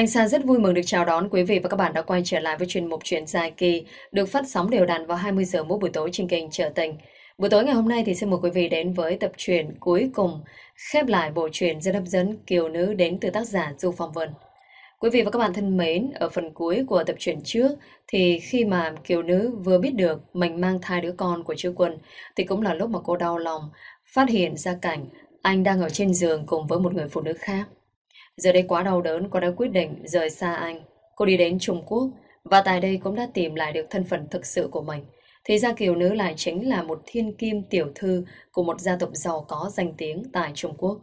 Anh Sa rất vui mừng được chào đón quý vị và các bạn đã quay trở lại với chuyên mục Chuyện dài kỳ được phát sóng đều đặn vào 20 giờ mỗi buổi tối trên kênh Trở Tình. Buổi tối ngày hôm nay thì xin mời quý vị đến với tập truyện cuối cùng khép lại bộ truyện rất hấp dẫn Kiều Nữ đến từ tác giả Du Phong Vân. Quý vị và các bạn thân mến, ở phần cuối của tập truyện trước thì khi mà Kiều Nữ vừa biết được mình mang thai đứa con của Trư Quân thì cũng là lúc mà cô đau lòng phát hiện ra cảnh anh đang ở trên giường cùng với một người phụ nữ khác. Giờ đây quá đau đớn, cô đã quyết định rời xa anh. Cô đi đến Trung Quốc và tại đây cũng đã tìm lại được thân phận thực sự của mình. Thì ra Kiều Nữ lại chính là một thiên kim tiểu thư của một gia tộc giàu có danh tiếng tại Trung Quốc.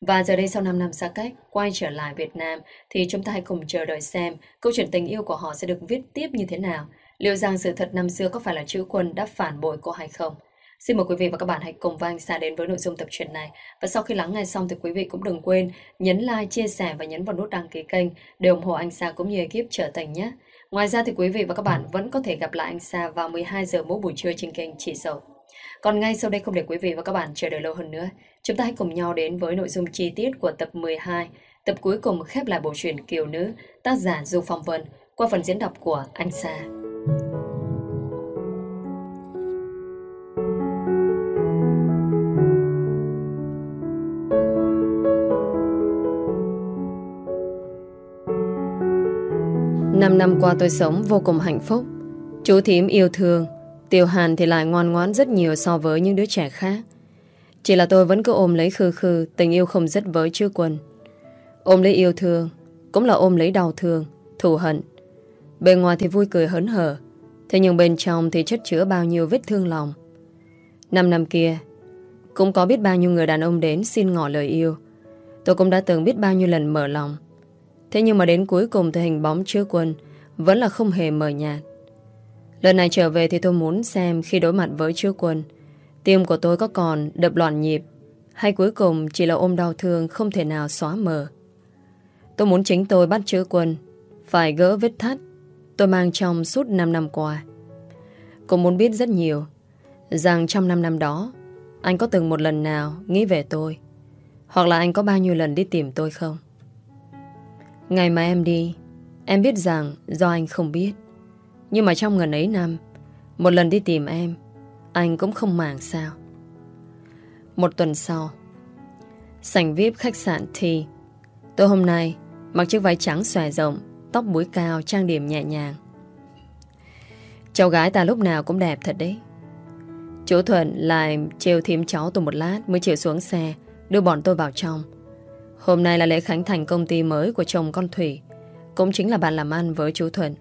Và giờ đây sau 5 năm xa cách, quay trở lại Việt Nam thì chúng ta hãy cùng chờ đợi xem câu chuyện tình yêu của họ sẽ được viết tiếp như thế nào. Liệu rằng sự thật năm xưa có phải là chữ quân đã phản bội cô hay không? Xin mời quý vị và các bạn hãy cùng với anh Sa đến với nội dung tập truyện này. Và sau khi lắng nghe xong thì quý vị cũng đừng quên nhấn like, chia sẻ và nhấn vào nút đăng ký kênh để ủng hộ anh Sa cũng như ekip trở thành nhé. Ngoài ra thì quý vị và các bạn vẫn có thể gặp lại anh Sa vào 12 giờ mỗi buổi trưa trên kênh Chỉ Sầu. Còn ngay sau đây không để quý vị và các bạn chờ đợi lâu hơn nữa, chúng ta hãy cùng nhau đến với nội dung chi tiết của tập 12, tập cuối cùng khép lại bộ truyện Kiều Nữ, tác giả Du Phong Vân, qua phần diễn đọc của anh Sa. Năm năm qua tôi sống vô cùng hạnh phúc. Chú thím yêu thương, Tiểu Hàn thì lại ngoan ngoãn rất nhiều so với những đứa trẻ khác. Chỉ là tôi vẫn cứ ôm lấy khư khư tình yêu không dứt với chư quân. Ôm lấy yêu thương, cũng là ôm lấy đau thương, thù hận. Bên ngoài thì vui cười hớn hở, thế nhưng bên trong thì chất chứa bao nhiêu vết thương lòng. Năm năm kia, cũng có biết bao nhiêu người đàn ông đến xin ngỏ lời yêu. Tôi cũng đã từng biết bao nhiêu lần mở lòng. Thế nhưng mà đến cuối cùng thì hình bóng chứa quân vẫn là không hề mờ nhạt. Lần này trở về thì tôi muốn xem khi đối mặt với chứa quân, tim của tôi có còn đập loạn nhịp hay cuối cùng chỉ là ôm đau thương không thể nào xóa mờ. Tôi muốn chính tôi bắt chứa quân, phải gỡ vết thắt tôi mang trong suốt 5 năm qua. Cũng muốn biết rất nhiều rằng trong 5 năm đó anh có từng một lần nào nghĩ về tôi hoặc là anh có bao nhiêu lần đi tìm tôi không? Ngày mà em đi, Em biết rằng do anh không biết. Nhưng mà trong gần ấy năm, Một lần đi tìm em, Anh cũng không màng sao. Một tuần sau, Sảnh VIP khách sạn thì Tôi hôm nay Mặc chiếc váy trắng xòe rộng, Tóc búi cao, trang điểm nhẹ nhàng. Cháu gái ta lúc nào cũng đẹp thật đấy. Chú Thuận lại trêu thím cháu tôi một lát Mới chịu xuống xe, Đưa bọn tôi vào trong. Hôm nay là lễ khánh thành công ty mới của chồng con Thủy. Cũng chính là bạn làm ăn với chú Thuận.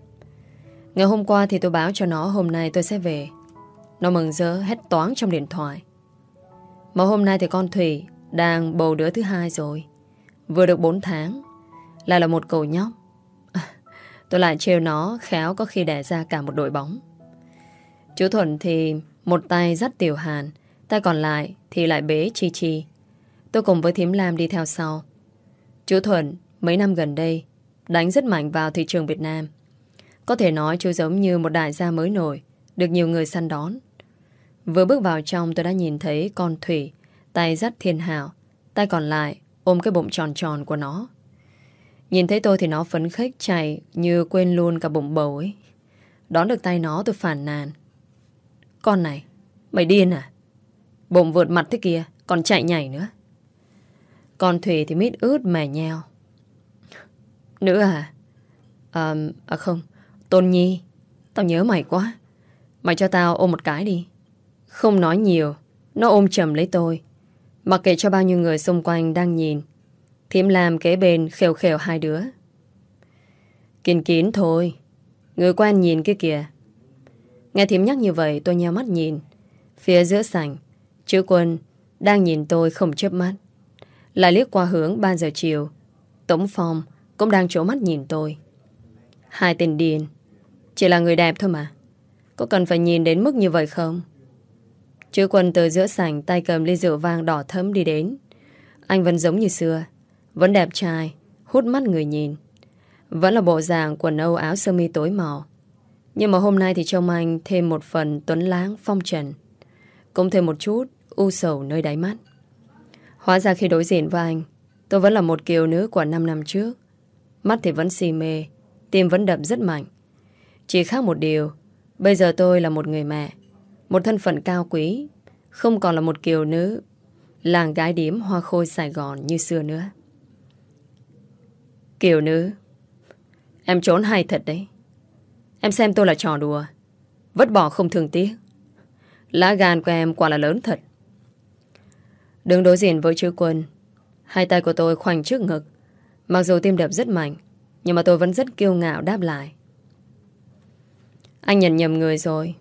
Ngày hôm qua thì tôi báo cho nó, hôm nay tôi sẽ về. Nó mừng rỡ hết toán trong điện thoại. Mà hôm nay thì con Thủy Đang bầu đứa thứ hai rồi. Vừa được 4 tháng, Lại là một cậu nhóc. Tôi lại trêu nó, khéo có khi đẻ ra cả một đội bóng. Chú Thuận thì Một tay dắt Tiểu Hàn, Tay còn lại thì lại bế Chi Chi. Tôi cùng với Thiếm Lam đi theo sau Chú Thuận mấy năm gần đây đánh rất mạnh vào thị trường Việt Nam. Có thể nói chú giống như một đại gia mới nổi, được nhiều người săn đón. Vừa bước vào trong tôi đã nhìn thấy con Thủy, tay dắt thiên hào, tay còn lại ôm cái bụng tròn tròn của nó. Nhìn thấy tôi thì nó phấn khích chạy như quên luôn cả bụng bầu ấy. Đón được tay nó tôi phản nàn. Con này, mày điên à? Bụng vượt mặt thế kia, còn chạy nhảy nữa. Còn Thủy thì mít ướt mè nheo. Nữa à? À, à không, Tôn Nhi, tao nhớ mày quá. Mày cho tao ôm một cái đi. Không nói nhiều, nó ôm chầm lấy tôi. Mặc kệ cho bao nhiêu người xung quanh đang nhìn. Thiếm làm kế bên khều khều hai đứa. Kín kín thôi. Người quen nhìn kia kìa. Nghe Thiếm nhắc như vậy tôi nheo mắt nhìn. Phía giữa sảnh, chữ quân đang nhìn tôi không chớp mắt. Lại liếc qua hướng 3 giờ chiều. Tống Phong cũng đang trố mắt nhìn tôi. Hai tên điên. Chỉ là người đẹp thôi mà. Có cần phải nhìn đến mức như vậy không? Chứ quân từ giữa sảnh Tay cầm ly rượu vang đỏ thấm đi đến. Anh vẫn giống như xưa. Vẫn đẹp trai, Hút mắt người nhìn. Vẫn là bộ dạng quần âu áo sơ mi tối màu. Nhưng mà hôm nay thì trông anh Thêm một phần tuấn láng phong trần. Cũng thêm một chút U sầu nơi đáy mắt. Hóa ra khi đối diện với anh, Tôi vẫn là một kiều nữ của 5 năm trước. Mắt thì vẫn si mê, Tim vẫn đập rất mạnh. Chỉ khác một điều, Bây giờ tôi là một người mẹ, Một thân phận cao quý, Không còn là một kiều nữ, Làng gái điếm hoa khôi Sài Gòn như xưa nữa. Kiều nữ, Em trốn hay thật đấy? Em xem tôi là trò đùa Vất bỏ không thường tiếc. Lá gan của em quả là lớn thật. Đứng đối diện với chữ quân. Hai tay của tôi khoanh trước ngực. Mặc dù tim đập rất mạnh, Nhưng mà tôi vẫn rất kiêu ngạo đáp lại. Anh nhận nhầm người rồi.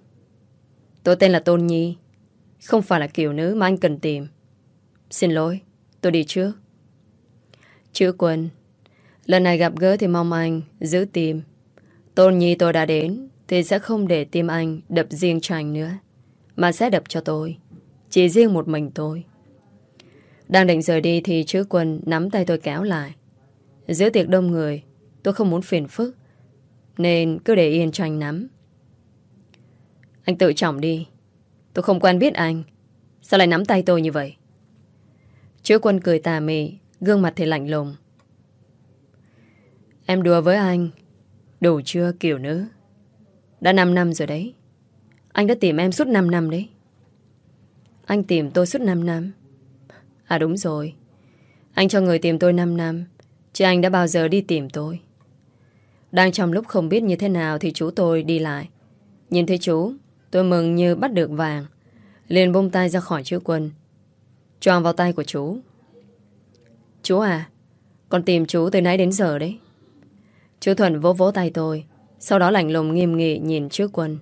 Tôi tên là Tôn Nhi. Không phải là kiểu nữ mà anh cần tìm. Xin lỗi, Tôi đi trước. Chữ quân. Lần này gặp gỡ thì mong anh giữ tim. Tôn Nhi tôi đã đến Thì sẽ không để tim anh đập riêng cho anh nữa, Mà sẽ đập cho tôi. Chỉ riêng một mình tôi. Đang định rời đi thì chữ quân nắm tay tôi kéo lại. Giữa tiệc đông người, Tôi không muốn phiền phức, Nên cứ để yên cho anh nắm. Anh tự trọng đi. Tôi không quen biết anh. Sao lại nắm tay tôi như vậy? Chữ quân cười tà mị, Gương mặt thì lạnh lùng. Em đùa với anh. Đủ chưa, kiểu nữ? Đã 5 năm rồi đấy. Anh đã tìm em suốt 5 năm đấy. Anh tìm tôi suốt 5 năm. À đúng rồi. Anh cho người tìm tôi 5 năm, Chứ anh đã bao giờ đi tìm tôi. Đang trong lúc không biết như thế nào Thì chú tôi đi lại. Nhìn thấy chú, Tôi mừng như bắt được vàng, liền bông tay ra khỏi chữ quân Choàng vào tay của chú. Chú à Con tìm chú từ nãy đến giờ đấy. Chú Thuận vỗ vỗ tay tôi, Sau đó lạnh lùng nghiêm nghị nhìn trước quân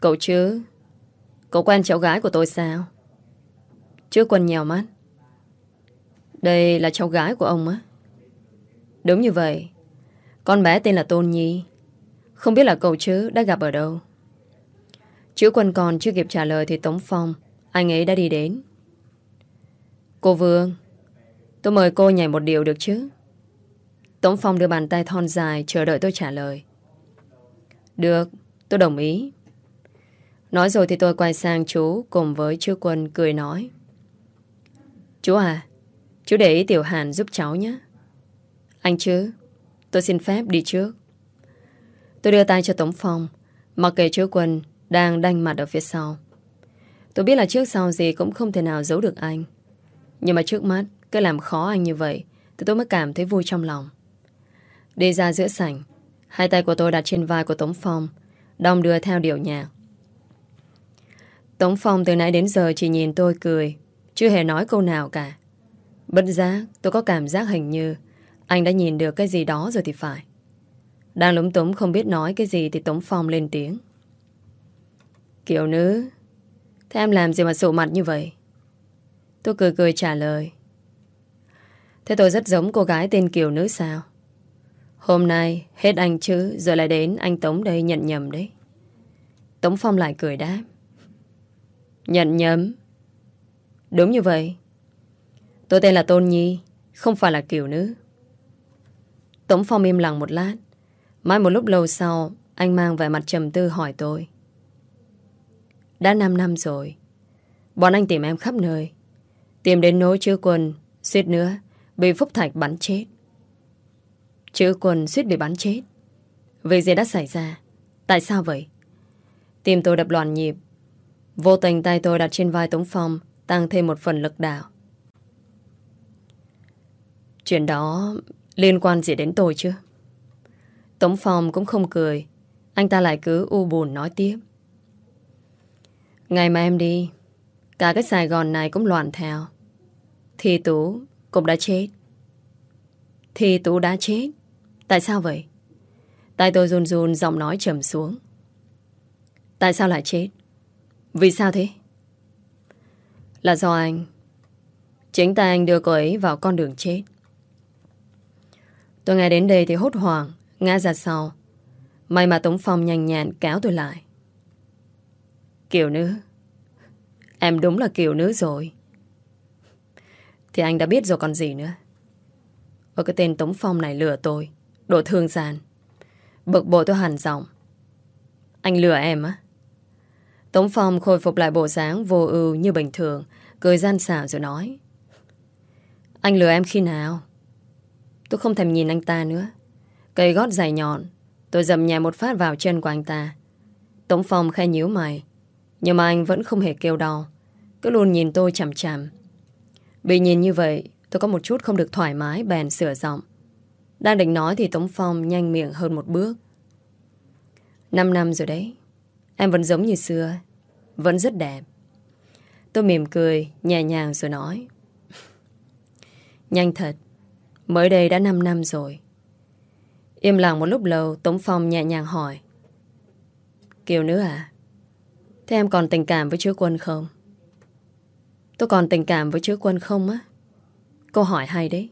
Cậu chứ, Cậu quen cháu gái của tôi sao? Trước quân nhèo mắt. Đây là cháu gái của ông á. Đúng như vậy. Con bé tên là Tôn Nhi. Không biết là cậu chứ đã gặp ở đâu. Chữ quân còn chưa kịp trả lời Thì Tống Phong Anh ấy đã đi đến. Cô Vương Tôi mời cô nhảy một điều được chứ? Tống Phong đưa bàn tay thon dài Chờ đợi tôi trả lời. Được, tôi đồng ý. Nói rồi thì tôi quay sang chú Cùng với chữ Quân cười nói. Chú à Chú để ý Tiểu Hàn giúp cháu nhé. Anh chứ, Tôi xin phép đi trước. Tôi đưa tay cho Tống Phong, Mặc kệ chú Quân đang đanh mặt ở phía sau. Tôi biết là trước sau gì Cũng không thể nào giấu được anh. Nhưng mà trước mắt, Cứ làm khó anh như vậy, Thì tôi mới cảm thấy vui trong lòng. Đi ra giữa sảnh, Hai tay của tôi đặt trên vai của Tống Phong, Đong đưa theo điệu nhạc. Tống Phong từ nãy đến giờ chỉ nhìn tôi cười chưa hề nói câu nào cả. Bất giác, tôi có cảm giác hình như Anh đã nhìn được cái gì đó rồi thì phải. Đang lúng túng không biết nói cái gì Thì Tống Phong lên tiếng. Kiểu nữ, Thế em làm gì mà sụ mặt như vậy? Tôi cười cười trả lời. Thế tôi rất giống cô gái tên Kiều nữ sao? Hôm nay hết anh chứ, Rồi lại đến anh Tống đây nhận nhầm đấy. Tống Phong lại cười đáp. Nhận nhầm? Đúng như vậy. Tôi tên là Tôn Nhi, Không phải là kiểu nữ. Tống Phong im lặng một lát. Mãi một lúc lâu sau, Anh mang vẻ mặt trầm tư hỏi tôi. Đã 5 năm rồi. Bọn anh tìm em khắp nơi. Tìm đến nỗi chứa quân, Suýt nữa Bị Phúc Thạch bắn chết. Chữ quân suýt bị bắn chết. Việc gì đã xảy ra? Tại sao vậy? Tim tôi đập loạn nhịp. Vô tình tay tôi đặt trên vai Tống Phong Tăng thêm một phần lực đạo Chuyện đó Liên quan gì đến tôi chứ Tống Phong cũng không cười Anh ta lại cứ u buồn nói tiếp Ngày mà em đi, Cả cái Sài Gòn này cũng loạn theo Thì Tú cũng đã chết Thì Tú đã chết Tại sao vậy? Tay tôi run run, giọng nói trầm xuống. Tại sao lại chết? Vì sao thế? Là do anh. Chính tay anh đưa cô ấy vào con đường chết. Tôi nghe đến đây thì hốt hoảng, ngã ra sau. May mà Tống Phong nhanh nhàn kéo tôi lại. Kiều nữ. Em đúng là kiều nữ rồi. Thì anh đã biết rồi còn gì nữa. Ở cái tên Tống Phong này lừa tôi. đổ thương gian Bực bội tôi hẳn giọng Anh lừa em á Tống Phong khôi phục lại bộ dáng vô ưu như bình thường Cười gian xảo rồi nói Anh lừa em khi nào Tôi không thèm nhìn anh ta nữa. Cây gót dài nhọn, tôi dầm nhẹ một phát vào chân của anh ta. Tống Phong khai nhíu mày, nhưng mà anh vẫn không hề kêu đau. Cứ luôn nhìn tôi chằm chằm. Bị nhìn như vậy, tôi có một chút không được thoải mái bèn sửa giọng. Đang định nói thì Tống Phong nhanh miệng hơn một bước. Năm năm rồi đấy. Em vẫn giống như xưa. Vẫn rất đẹp. Tôi mỉm cười, nhẹ nhàng rồi nói. Nhanh thật. Mới đây đã 5 năm rồi. Im lặng một lúc lâu, Tống Phong nhẹ nhàng hỏi. Kiều nữa à? Thế em còn tình cảm với chứa quân không? Tôi còn tình cảm với chứa quân không á? Câu hỏi hay đấy.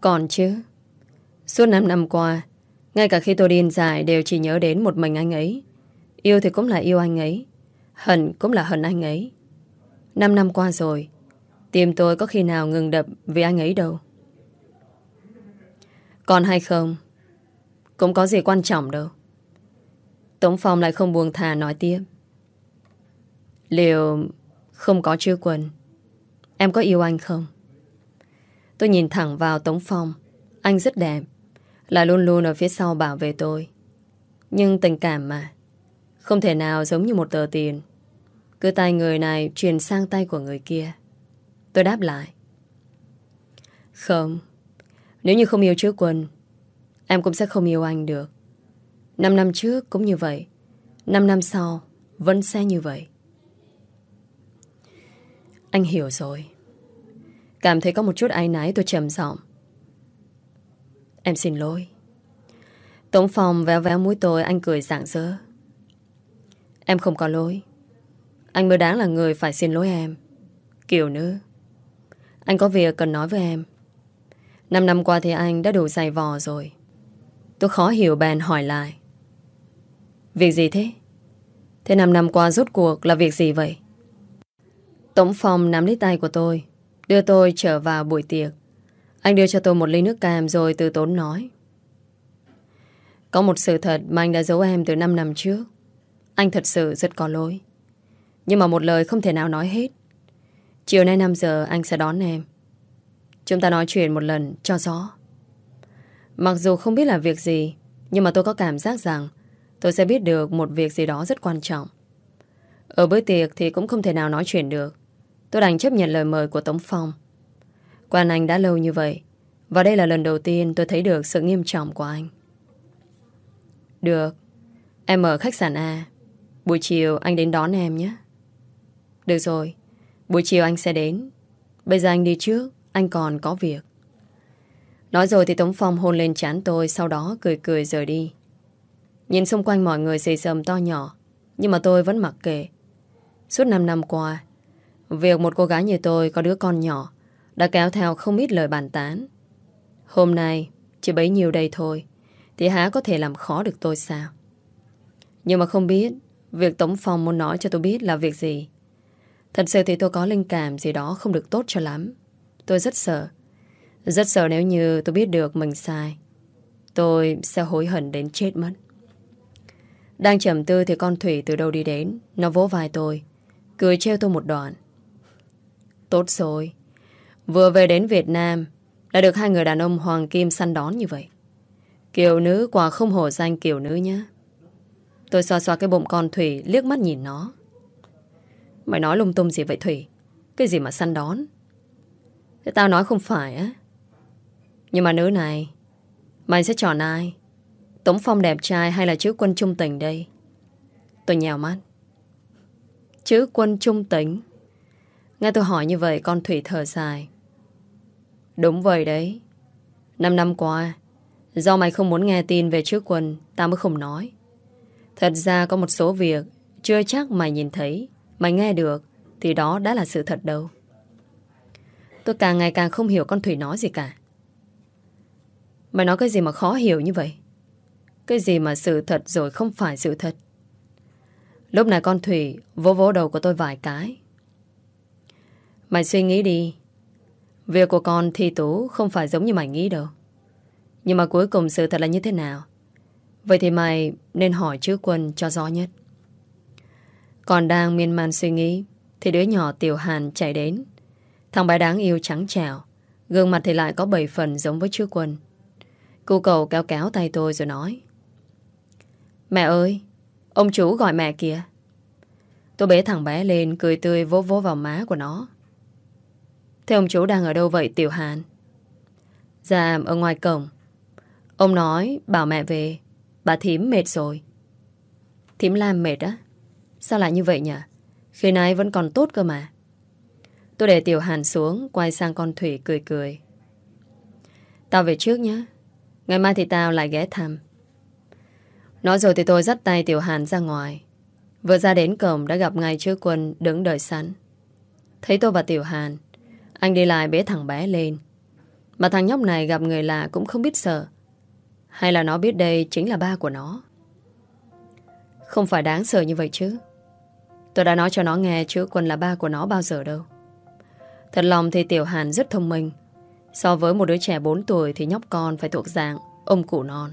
Còn chứ. Suốt 5 năm qua, ngay cả khi tôi điên dài đều chỉ nhớ đến một mình anh ấy. Yêu thì cũng là yêu anh ấy. Hận cũng là hận anh ấy. Năm năm qua rồi, tim tôi có khi nào ngừng đập vì anh ấy đâu. Còn hay không, cũng có gì quan trọng đâu. Tống Phong lại không buông thà nói tiếp. Liệu không có chưa quần em có yêu anh không? Tôi nhìn thẳng vào Tống Phong. Anh rất đẹp. Là luôn luôn ở phía sau bảo vệ tôi. Nhưng tình cảm mà. Không thể nào giống như một tờ tiền. Cứ tay người này truyền sang tay của người kia. Tôi đáp lại. Không. Nếu như không yêu trước quân, em cũng sẽ không yêu anh được. Năm năm trước cũng như vậy. Năm năm sau vẫn sẽ như vậy. Anh hiểu rồi. Cảm thấy có một chút ái náy tôi trầm giọng Em xin lỗi Tống phòng véo véo mũi tôi Anh cười rạng rỡ Em không có lỗi. Anh mới đáng là người phải xin lỗi em. Kiều nữ. Anh có việc cần nói với em. Năm năm qua thì anh đã đủ dày vò rồi. Tôi khó hiểu bèn hỏi lại. Việc gì thế? Thế năm năm qua rốt cuộc là việc gì vậy? Tống phòng nắm lấy tay của tôi, Đưa tôi trở vào buổi tiệc. Anh đưa cho tôi một ly nước cam Rồi từ tốn nói. Có một sự thật mà anh đã giấu em Từ 5 năm trước. Anh thật sự rất có lỗi. Nhưng mà một lời không thể nào nói hết. Chiều nay 5 giờ, anh sẽ đón em. Chúng ta nói chuyện một lần cho gió Mặc dù không biết là việc gì, Nhưng mà tôi có cảm giác rằng Tôi sẽ biết được một việc gì đó rất quan trọng. Ở bữa tiệc thì cũng không thể nào nói chuyện được. Tôi đành chấp nhận lời mời của Tống Phong. Quan anh đã lâu như vậy, Và đây là lần đầu tiên tôi thấy được sự nghiêm trọng của anh. Được, Em ở khách sạn A. Buổi chiều anh đến đón em nhé. Được rồi, Buổi chiều anh sẽ đến. Bây giờ anh đi trước, Anh còn có việc. Nói rồi thì Tống Phong hôn lên chán tôi, Sau đó cười cười rời đi. Nhìn xung quanh mọi người xì xầm to nhỏ, Nhưng mà tôi vẫn mặc kệ. Suốt 5 năm qua, Việc một cô gái như tôi có đứa con nhỏ đã kéo theo không ít lời bàn tán. Hôm nay chỉ bấy nhiêu đây thôi, thì há có thể làm khó được tôi sao? Nhưng mà không biết việc Tống Phong muốn nói cho tôi biết là việc gì. Thật sự thì tôi có linh cảm gì đó không được tốt cho lắm. Tôi rất sợ. Rất sợ nếu như tôi biết được mình sai. Tôi sẽ hối hận đến chết mất. Đang trầm tư thì con Thủy từ đâu đi đến. Nó vỗ vai tôi. Cười treo tôi một đoạn. Tốt rồi. Vừa về đến Việt Nam, đã được hai người đàn ông hoàng kim săn đón như vậy. Kiều nữ quả không hổ danh kiều nữ nhá. Tôi xoa xoa cái bụng con Thủy liếc mắt nhìn nó. Mày nói lung tung gì vậy Thủy? Cái gì mà săn đón? Thế tao nói không phải á. Nhưng mà nữ này, mày sẽ chọn ai? Tống Phong đẹp trai hay là chữ quân trung tình đây? Tôi nhào mắt. Chữ quân trung tính. Nghe tôi hỏi như vậy con Thủy thở dài. Đúng vậy đấy. Năm năm qua, do mày không muốn nghe tin về chữ quân, tao mới không nói. Thật ra có một số việc chưa chắc mày nhìn thấy, mày nghe được, thì đó đã là sự thật đâu. Tôi càng ngày càng không hiểu con Thủy nói gì cả. Mày nói cái gì mà khó hiểu như vậy? Cái gì mà sự thật rồi không phải sự thật? Lúc này con Thủy vỗ vỗ đầu của tôi vài cái. Mày suy nghĩ đi. Việc của con thi tú không phải giống như mày nghĩ đâu. Nhưng mà cuối cùng sự thật là như thế nào? Vậy thì mày nên hỏi chữ quân cho rõ nhất. Còn đang miên man suy nghĩ, thì đứa nhỏ Tiểu Hàn chạy đến. Thằng bé đáng yêu trắng trẻo, Gương mặt thì lại có bảy phần giống với chữ quân. Cô cầu kéo kéo tay tôi rồi nói, Mẹ ơi, Ông chú gọi mẹ kìa. Tôi bế thằng bé lên, Cười tươi vỗ vỗ vào má của nó. Thế ông chú đang ở đâu vậy, Tiểu Hàn? Dạ ở ngoài cổng. Ông nói, bảo mẹ về. Bà thím mệt rồi. Thím Lam mệt á? Sao lại như vậy nhỉ? Khi nãy vẫn còn tốt cơ mà. Tôi để Tiểu Hàn xuống, Quay sang con Thủy cười cười. Tao về trước nhé Ngày mai thì tao lại ghé thăm. Nói rồi thì tôi dắt tay Tiểu Hàn ra ngoài. Vừa ra đến cổng đã gặp ngay chứa quân đứng đợi sẵn. Thấy tôi và Tiểu Hàn, Anh đi lại bế thằng bé lên. Mà thằng nhóc này gặp người lạ cũng không biết sợ. Hay là nó biết đây chính là ba của nó? Không phải đáng sợ như vậy chứ. Tôi đã nói cho nó nghe chữ quân là ba của nó bao giờ đâu. Thật lòng thì Tiểu Hàn rất thông minh. So với một đứa trẻ 4 tuổi Thì nhóc con phải thuộc dạng Ông cụ non.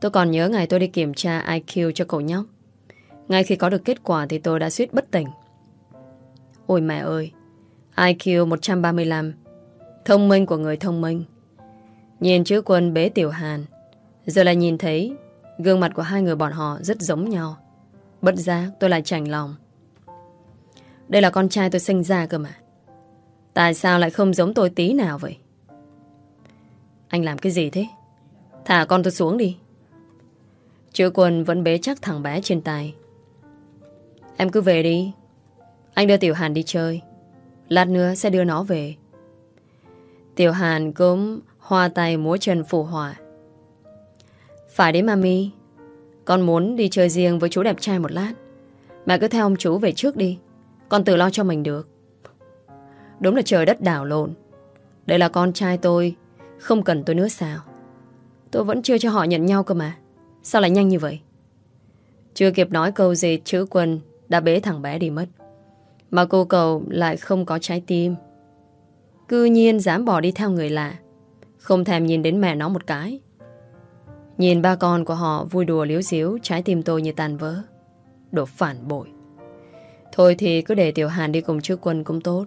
Tôi còn nhớ ngày tôi đi kiểm tra IQ cho cậu nhóc. Ngay khi có được kết quả Thì tôi đã suýt bất tỉnh. Ôi mẹ ơi IQ 135 Thông minh của người thông minh. Nhìn chữ quân bế tiểu hàn, Giờ lại nhìn thấy Gương mặt của hai người bọn họ rất giống nhau. Bất giác tôi lại chảnh lòng. Đây là con trai tôi sinh ra cơ mà. Tại sao lại không giống tôi tí nào vậy? Anh làm cái gì thế? Thả con tôi xuống đi. Chữ quân vẫn bế chắc thằng bé trên tay. Em cứ về đi. Anh đưa Tiểu Hàn đi chơi. Lát nữa sẽ đưa nó về. Tiểu Hàn cũng Hoa tay múa chân phù hòa. Phải đấy, mami. Con muốn đi chơi riêng với chú đẹp trai một lát. Mẹ cứ theo ông chú về trước đi. Con tự lo cho mình được. Đúng là trời đất đảo lộn. Đây là con trai tôi. Không cần tôi nữa sao? Tôi vẫn chưa cho họ nhận nhau cơ mà. Sao lại nhanh như vậy? Chưa kịp nói câu gì, chữ quân Đã bế thằng bé đi mất. Mà cô cầu lại không có trái tim. Cư nhiên dám bỏ đi theo người lạ. Không thèm nhìn đến mẹ nó một cái. Nhìn ba con của họ vui đùa liếu xíu, Trái tim tôi như tàn vỡ. Đồ phản bội. Thôi thì cứ để Tiểu Hàn đi cùng trước quân cũng tốt.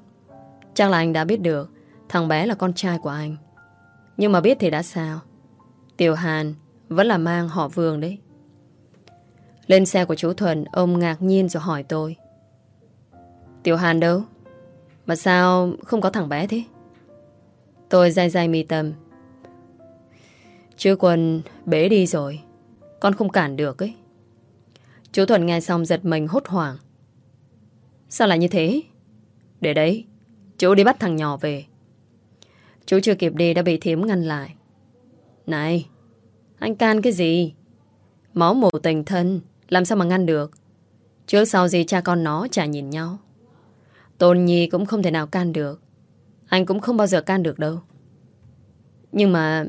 Chắc là anh đã biết được, Thằng bé là con trai của anh. Nhưng mà biết thì đã sao? Tiểu Hàn vẫn là mang họ Vương đấy. Lên xe của chú Thuần, Ông ngạc nhiên rồi hỏi tôi. Tiểu Hàn đâu? Mà sao không có thằng bé thế? Tôi dai dai mi tâm. Chứ Quân, bế đi rồi. Con không cản được ấy. Chú Thuần nghe xong giật mình hốt hoảng. Sao lại như thế? Để đấy, Chú đi bắt thằng nhỏ về. Chú chưa kịp đi đã bị thiếm ngăn lại. Này, Anh can cái gì? Máu mù tình thân, Làm sao mà ngăn được? Trước sau gì cha con nó chả nhìn nhau. Tôn Nhi cũng không thể nào can được. Anh cũng không bao giờ can được đâu. Nhưng mà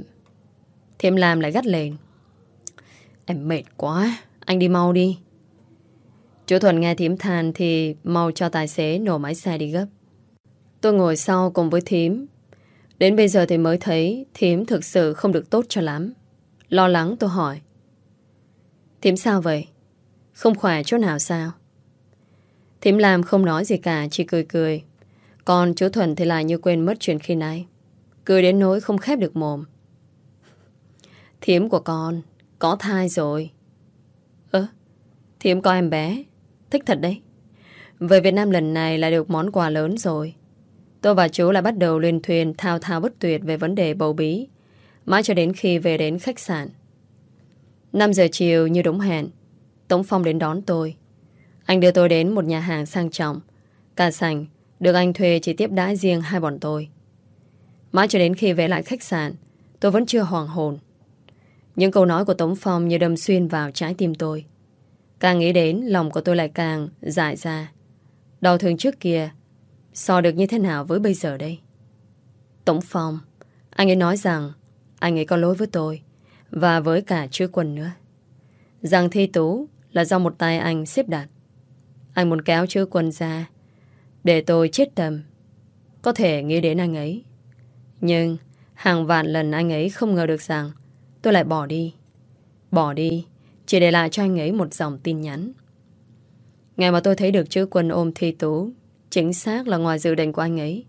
Thiêm làm lại gắt lên Em mệt quá Anh đi mau đi Chú Thuần nghe thiếm than Thì mau cho tài xế nổ máy xe đi gấp Tôi ngồi sau cùng với thím. Đến bây giờ thì mới thấy thím thực sự không được tốt cho lắm. Lo lắng tôi hỏi. Thím sao vậy? Không khỏe chỗ nào sao? Thím làm không nói gì cả, chỉ cười cười. Còn chú Thuần thì lại như quên mất chuyện khi nãy. Cười đến nỗi không khép được mồm. Thiếm của con có thai rồi. Ơ, Thiếm có em bé. Thích thật đấy. Về Việt Nam lần này là được món quà lớn rồi. Tôi và chú lại bắt đầu lên thuyền thao thao bất tuyệt về vấn đề bầu bí. Mãi cho đến khi về đến khách sạn. 5 giờ chiều như đúng hẹn, Tống Phong đến đón tôi. Anh đưa tôi đến một nhà hàng sang trọng. Cả sảnh được anh thuê chỉ tiếp đãi riêng hai bọn tôi. Mãi cho đến khi về lại khách sạn, tôi vẫn chưa hoàng hồn. Những câu nói của Tống Phong như đâm xuyên vào trái tim tôi. Càng nghĩ đến, lòng của tôi lại càng dại ra. Đau thương trước kia So được như thế nào với bây giờ đây? Tổng Phong, anh ấy nói rằng anh ấy có lỗi với tôi và với cả chứa quân nữa. Rằng thi tú là do một tay anh xếp đặt. Anh muốn kéo chứa quân ra để tôi chết tâm. Có thể nghĩ đến anh ấy. Nhưng hàng vạn lần anh ấy không ngờ được rằng tôi lại bỏ đi. Bỏ đi, chỉ để lại cho anh ấy một dòng tin nhắn. Ngày mà tôi thấy được chữ quân ôm thi tú, Chính xác là ngoài dự định của anh ấy.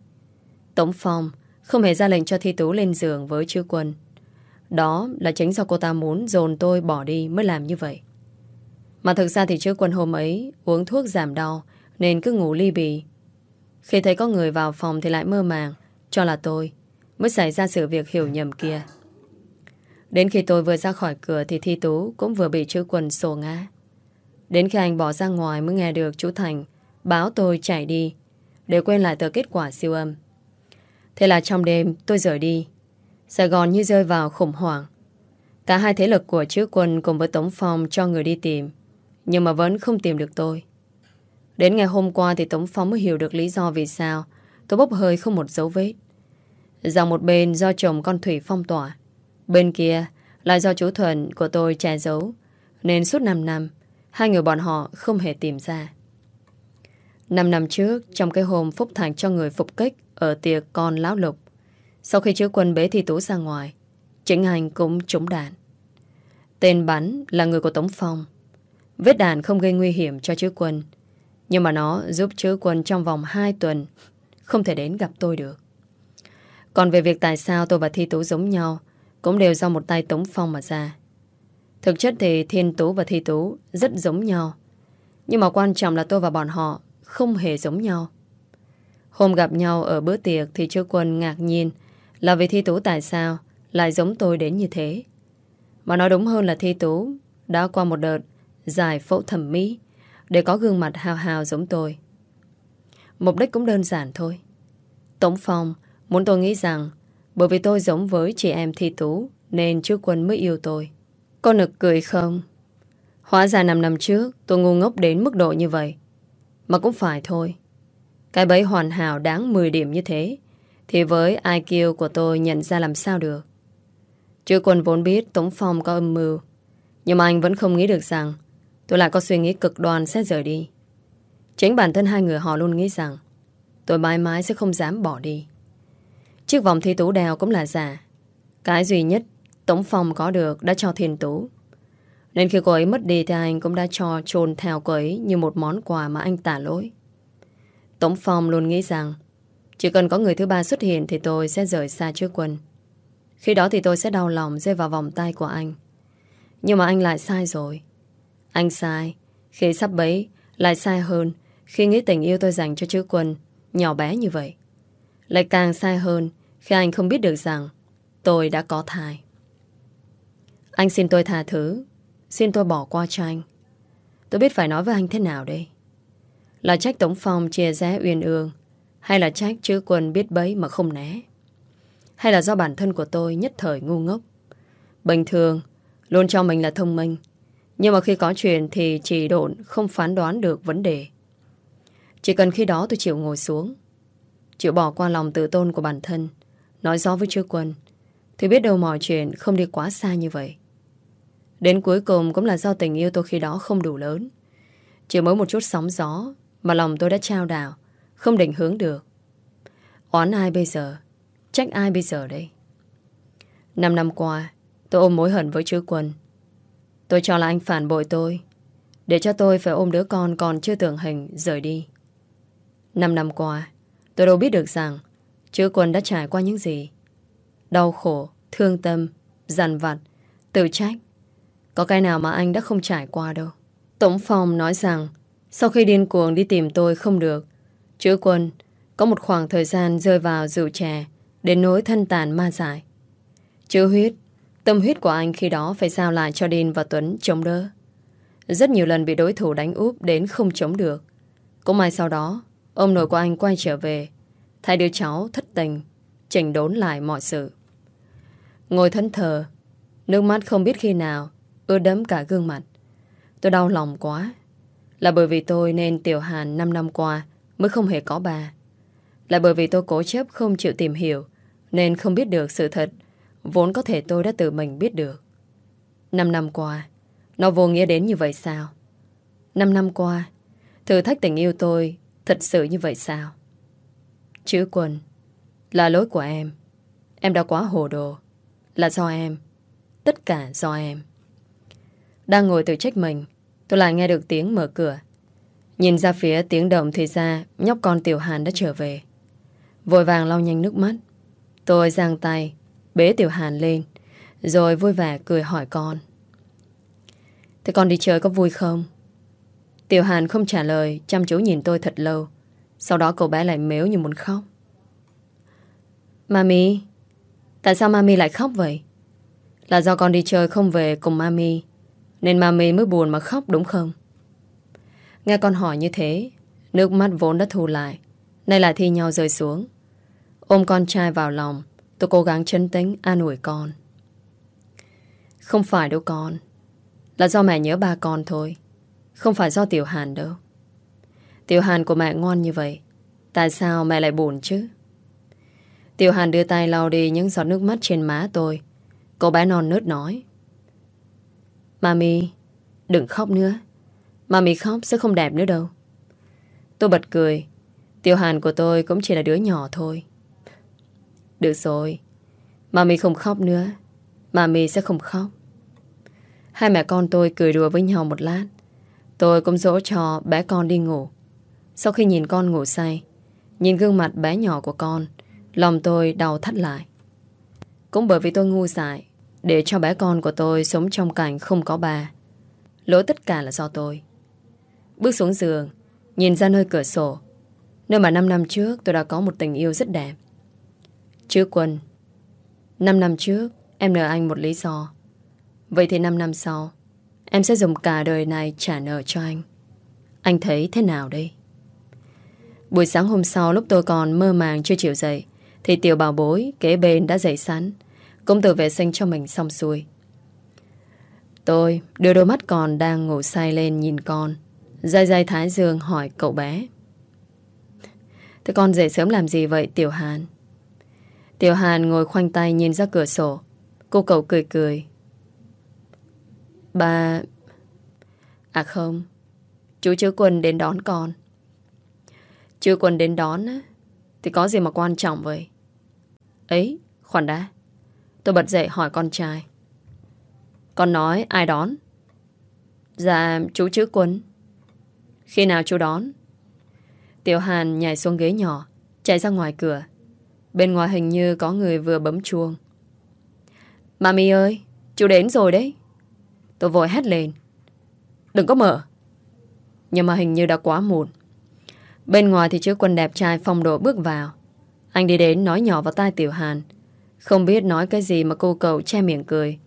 Tống Phong Không hề ra lệnh cho Thi Tú lên giường với chữ quân. Đó là chính do cô ta muốn dồn tôi bỏ đi mới làm như vậy. Mà thực ra thì chữ quân hôm ấy Uống thuốc giảm đau Nên cứ ngủ ly bì. Khi thấy có người vào phòng thì lại mơ màng, Cho là tôi Mới xảy ra sự việc hiểu nhầm kia. Đến khi tôi vừa ra khỏi cửa Thì Thi Tú cũng vừa bị chữ quần sổ ngã. Đến khi anh bỏ ra ngoài Mới nghe được chú Thành Báo tôi chạy đi, Để quên lại tờ kết quả siêu âm. Thế là trong đêm tôi rời đi. Sài Gòn như rơi vào khủng hoảng. Cả hai thế lực của chữ quân Cùng với Tống Phong cho người đi tìm, Nhưng mà vẫn không tìm được tôi. Đến ngày hôm qua thì Tống Phong mới hiểu được lý do vì sao tôi bốc hơi không một dấu vết. Rằng một bên do chồng con Thủy phong tỏa Bên kia là do chú Thuận của tôi che giấu, Nên suốt 5 năm, Hai người bọn họ không hề tìm ra. 5 năm trước, Trong cái hôm Phúc Thành cho người phục kích Ở tiệc con Lão Lục, Sau khi chứa quân bế thi tú ra ngoài, Chính hành cũng trúng đạn. Tên bắn là người của Tống Phong. Vết đạn không gây nguy hiểm cho chứa quân, Nhưng mà nó giúp chứa quân trong vòng 2 tuần Không thể đến gặp tôi được. Còn về việc tại sao tôi và Thi Tú giống nhau cũng đều do một tay Tống Phong mà ra. Thực chất thì Thiên Tú và Thi Tú Rất giống nhau, Nhưng mà quan trọng là tôi và bọn họ Không hề giống nhau. Hôm gặp nhau ở bữa tiệc Thì Châu Quân ngạc nhiên Là vì Thi Tú tại sao Lại giống tôi đến như thế. Mà nói đúng hơn là Thi Tú Đã qua một đợt giải phẫu thẩm mỹ Để có gương mặt hào hào giống tôi. Mục đích cũng đơn giản thôi. Tống Phong Muốn tôi nghĩ rằng bởi vì tôi giống với chị em thi tú, nên chú Quân mới yêu tôi. Có nực cười không? Hóa ra 5 năm trước, tôi ngu ngốc đến mức độ như vậy. Mà cũng phải thôi. Cái bẫy hoàn hảo đáng 10 điểm như thế, thì với IQ của tôi nhận ra làm sao được. Chú Quân vốn biết Tống Phong có âm mưu, nhưng mà anh vẫn không nghĩ được rằng tôi lại có suy nghĩ cực đoan sẽ rời đi. Chính bản thân hai người họ luôn nghĩ rằng tôi mãi mãi sẽ không dám bỏ đi. Chiếc vòng thi tú đeo cũng là giả. Cái duy nhất Tống Phong có được đã cho thiên tú. Nên khi cô ấy mất đi Thì anh cũng đã cho trồn theo cô ấy Như một món quà mà anh tả lỗi. Tống Phong luôn nghĩ rằng, Chỉ cần có người thứ ba xuất hiện Thì tôi sẽ rời xa trước quân Khi đó thì tôi sẽ đau lòng rơi vào vòng tay của anh. Nhưng mà anh lại sai rồi. Anh sai Khi sắp bấy, Lại sai hơn Khi nghĩ tình yêu tôi dành cho chữ quân Nhỏ bé như vậy. Lại càng sai hơn khi anh không biết được rằng Tôi đã có thai. Anh xin tôi tha thứ. Xin tôi bỏ qua cho anh. Tôi biết phải nói với anh thế nào đây? Là trách Tống Phong chia rẽ uyên ương, Hay là trách chứ quân biết bấy mà không né? Hay là do bản thân của tôi nhất thời ngu ngốc? Bình thường, Luôn cho mình là thông minh, Nhưng mà khi có chuyện thì chỉ độn Không phán đoán được vấn đề. Chỉ cần khi đó tôi chịu ngồi xuống, Chịu bỏ qua lòng tự tôn của bản thân Nói rõ với Trư Quân, Thì biết đâu mọi chuyện không đi quá xa như vậy. Đến cuối cùng cũng là do tình yêu tôi khi đó không đủ lớn. Chỉ mới một chút sóng gió Mà lòng tôi đã trao đảo, Không định hướng được. Oán ai bây giờ? Trách ai bây giờ đây? Năm năm qua, Tôi ôm mối hận với chữ Quân. Tôi cho là anh phản bội tôi, Để cho tôi phải ôm đứa con còn chưa tưởng hình rời đi. Năm năm qua, Tôi đâu biết được rằng Chứ Quân đã trải qua những gì. Đau khổ, thương tâm Dằn vặt, tự trách. Có cái nào mà anh đã không trải qua đâu. Tổng phòng nói rằng Sau khi điên cuồng đi tìm tôi không được Chữ Quân Có một khoảng thời gian rơi vào rượu chè Đến nỗi thân tàn ma dại. Chữ huyết Tâm huyết của anh khi đó phải giao lại cho Đinh và Tuấn chống đỡ. Rất nhiều lần bị đối thủ đánh úp đến không chống được. Cũng may sau đó Ông nội của anh quay trở về Thay đứa cháu thất tình, Chỉnh đốn lại mọi sự. Ngồi thân thờ, Nước mắt không biết khi nào Ưa đấm cả gương mặt. Tôi đau lòng quá, Là bởi vì tôi nên Tiểu Hàn 5 năm qua Mới không hề có bà. Là bởi vì tôi cố chấp không chịu tìm hiểu, Nên không biết được sự thật, Vốn có thể tôi đã tự mình biết được. 5 năm qua, Nó vô nghĩa đến như vậy sao? 5 năm qua, Thử thách tình yêu tôi Thật sự như vậy sao? Chữ quần Là lỗi của em. Em đã quá hồ đồ. Là do em. Tất cả do em. Đang ngồi tự trách mình Tôi lại nghe được tiếng mở cửa. Nhìn ra phía tiếng động thì ra Nhóc con Tiểu Hàn đã trở về. Vội vàng lau nhanh nước mắt. Tôi giang tay, bế Tiểu Hàn lên, rồi vui vẻ cười hỏi con. Thế con đi chơi có vui không? Tiểu Hàn không trả lời, chăm chú nhìn tôi thật lâu. Sau đó cậu bé lại mếu như muốn khóc. Mami, tại sao Mami lại khóc vậy? Là do con đi chơi không về cùng Mami, nên Mami mới buồn mà khóc đúng không? Nghe con hỏi như thế, nước mắt vốn đã thu lại, nay lại thi nhau rơi xuống. Ôm con trai vào lòng, tôi cố gắng chân tĩnh an ủi con. Không phải đâu con, là do mẹ nhớ ba con thôi, không phải do Tiểu Hàn đâu. Tiểu Hàn của mẹ ngon như vậy, tại sao mẹ lại buồn chứ? Tiểu Hàn đưa tay lau đi những giọt nước mắt trên má tôi. Cô bé non nớt nói. Mami, đừng khóc nữa. Mami khóc sẽ không đẹp nữa đâu. Tôi bật cười. Tiểu Hàn của tôi cũng chỉ là đứa nhỏ thôi. Được rồi. Mami không khóc nữa. Mami sẽ không khóc. Hai mẹ con tôi cười đùa với nhau một lát. Tôi cũng dỗ cho bé con đi ngủ. Sau khi nhìn con ngủ say, nhìn gương mặt bé nhỏ của con, Lòng tôi đau thắt lại. Cũng bởi vì tôi ngu dại Để cho bé con của tôi sống trong cảnh không có bà Lỗi tất cả là do tôi. Bước xuống giường Nhìn ra nơi cửa sổ Nơi mà 5 năm trước tôi đã có một tình yêu rất đẹp. Chứ Quân. 5 năm trước Em nợ anh một lý do. Vậy thì 5 năm sau Em sẽ dùng cả đời này trả nợ cho anh. Anh thấy thế nào đây? Buổi sáng hôm sau lúc tôi còn mơ màng chưa chịu dậy, thì tiểu bảo bối kế bên đã dậy sẵn. Cũng tự vệ sinh cho mình xong xuôi. Tôi đưa đôi mắt còn đang ngủ say lên nhìn con. Dây dây Thái Dương hỏi cậu bé. Thế con dậy sớm làm gì vậy, Tiểu Hàn? Tiểu Hàn ngồi khoanh tay nhìn ra cửa sổ. Cô cậu cười cười. Bà À không, Chú chứa quân đến đón con. Chưa quân đến đón thì có gì mà quan trọng vậy? Ấy, khoản đã. Tôi bật dậy hỏi con trai. Con nói ai đón? Dạ chú chữ quân. Khi nào chú đón? Tiểu Hàn nhảy xuống ghế nhỏ, Chạy ra ngoài cửa. Bên ngoài hình như có người vừa bấm chuông. Mami ơi, Chú đến rồi đấy. Tôi vội hét lên. Đừng có mở. Nhưng mà hình như đã quá muộn. Bên ngoài thì chứa quân đẹp trai phong độ bước vào. Anh đi đến nói nhỏ vào tai Tiểu Hàn. Không biết nói cái gì mà cô cậu che miệng cười.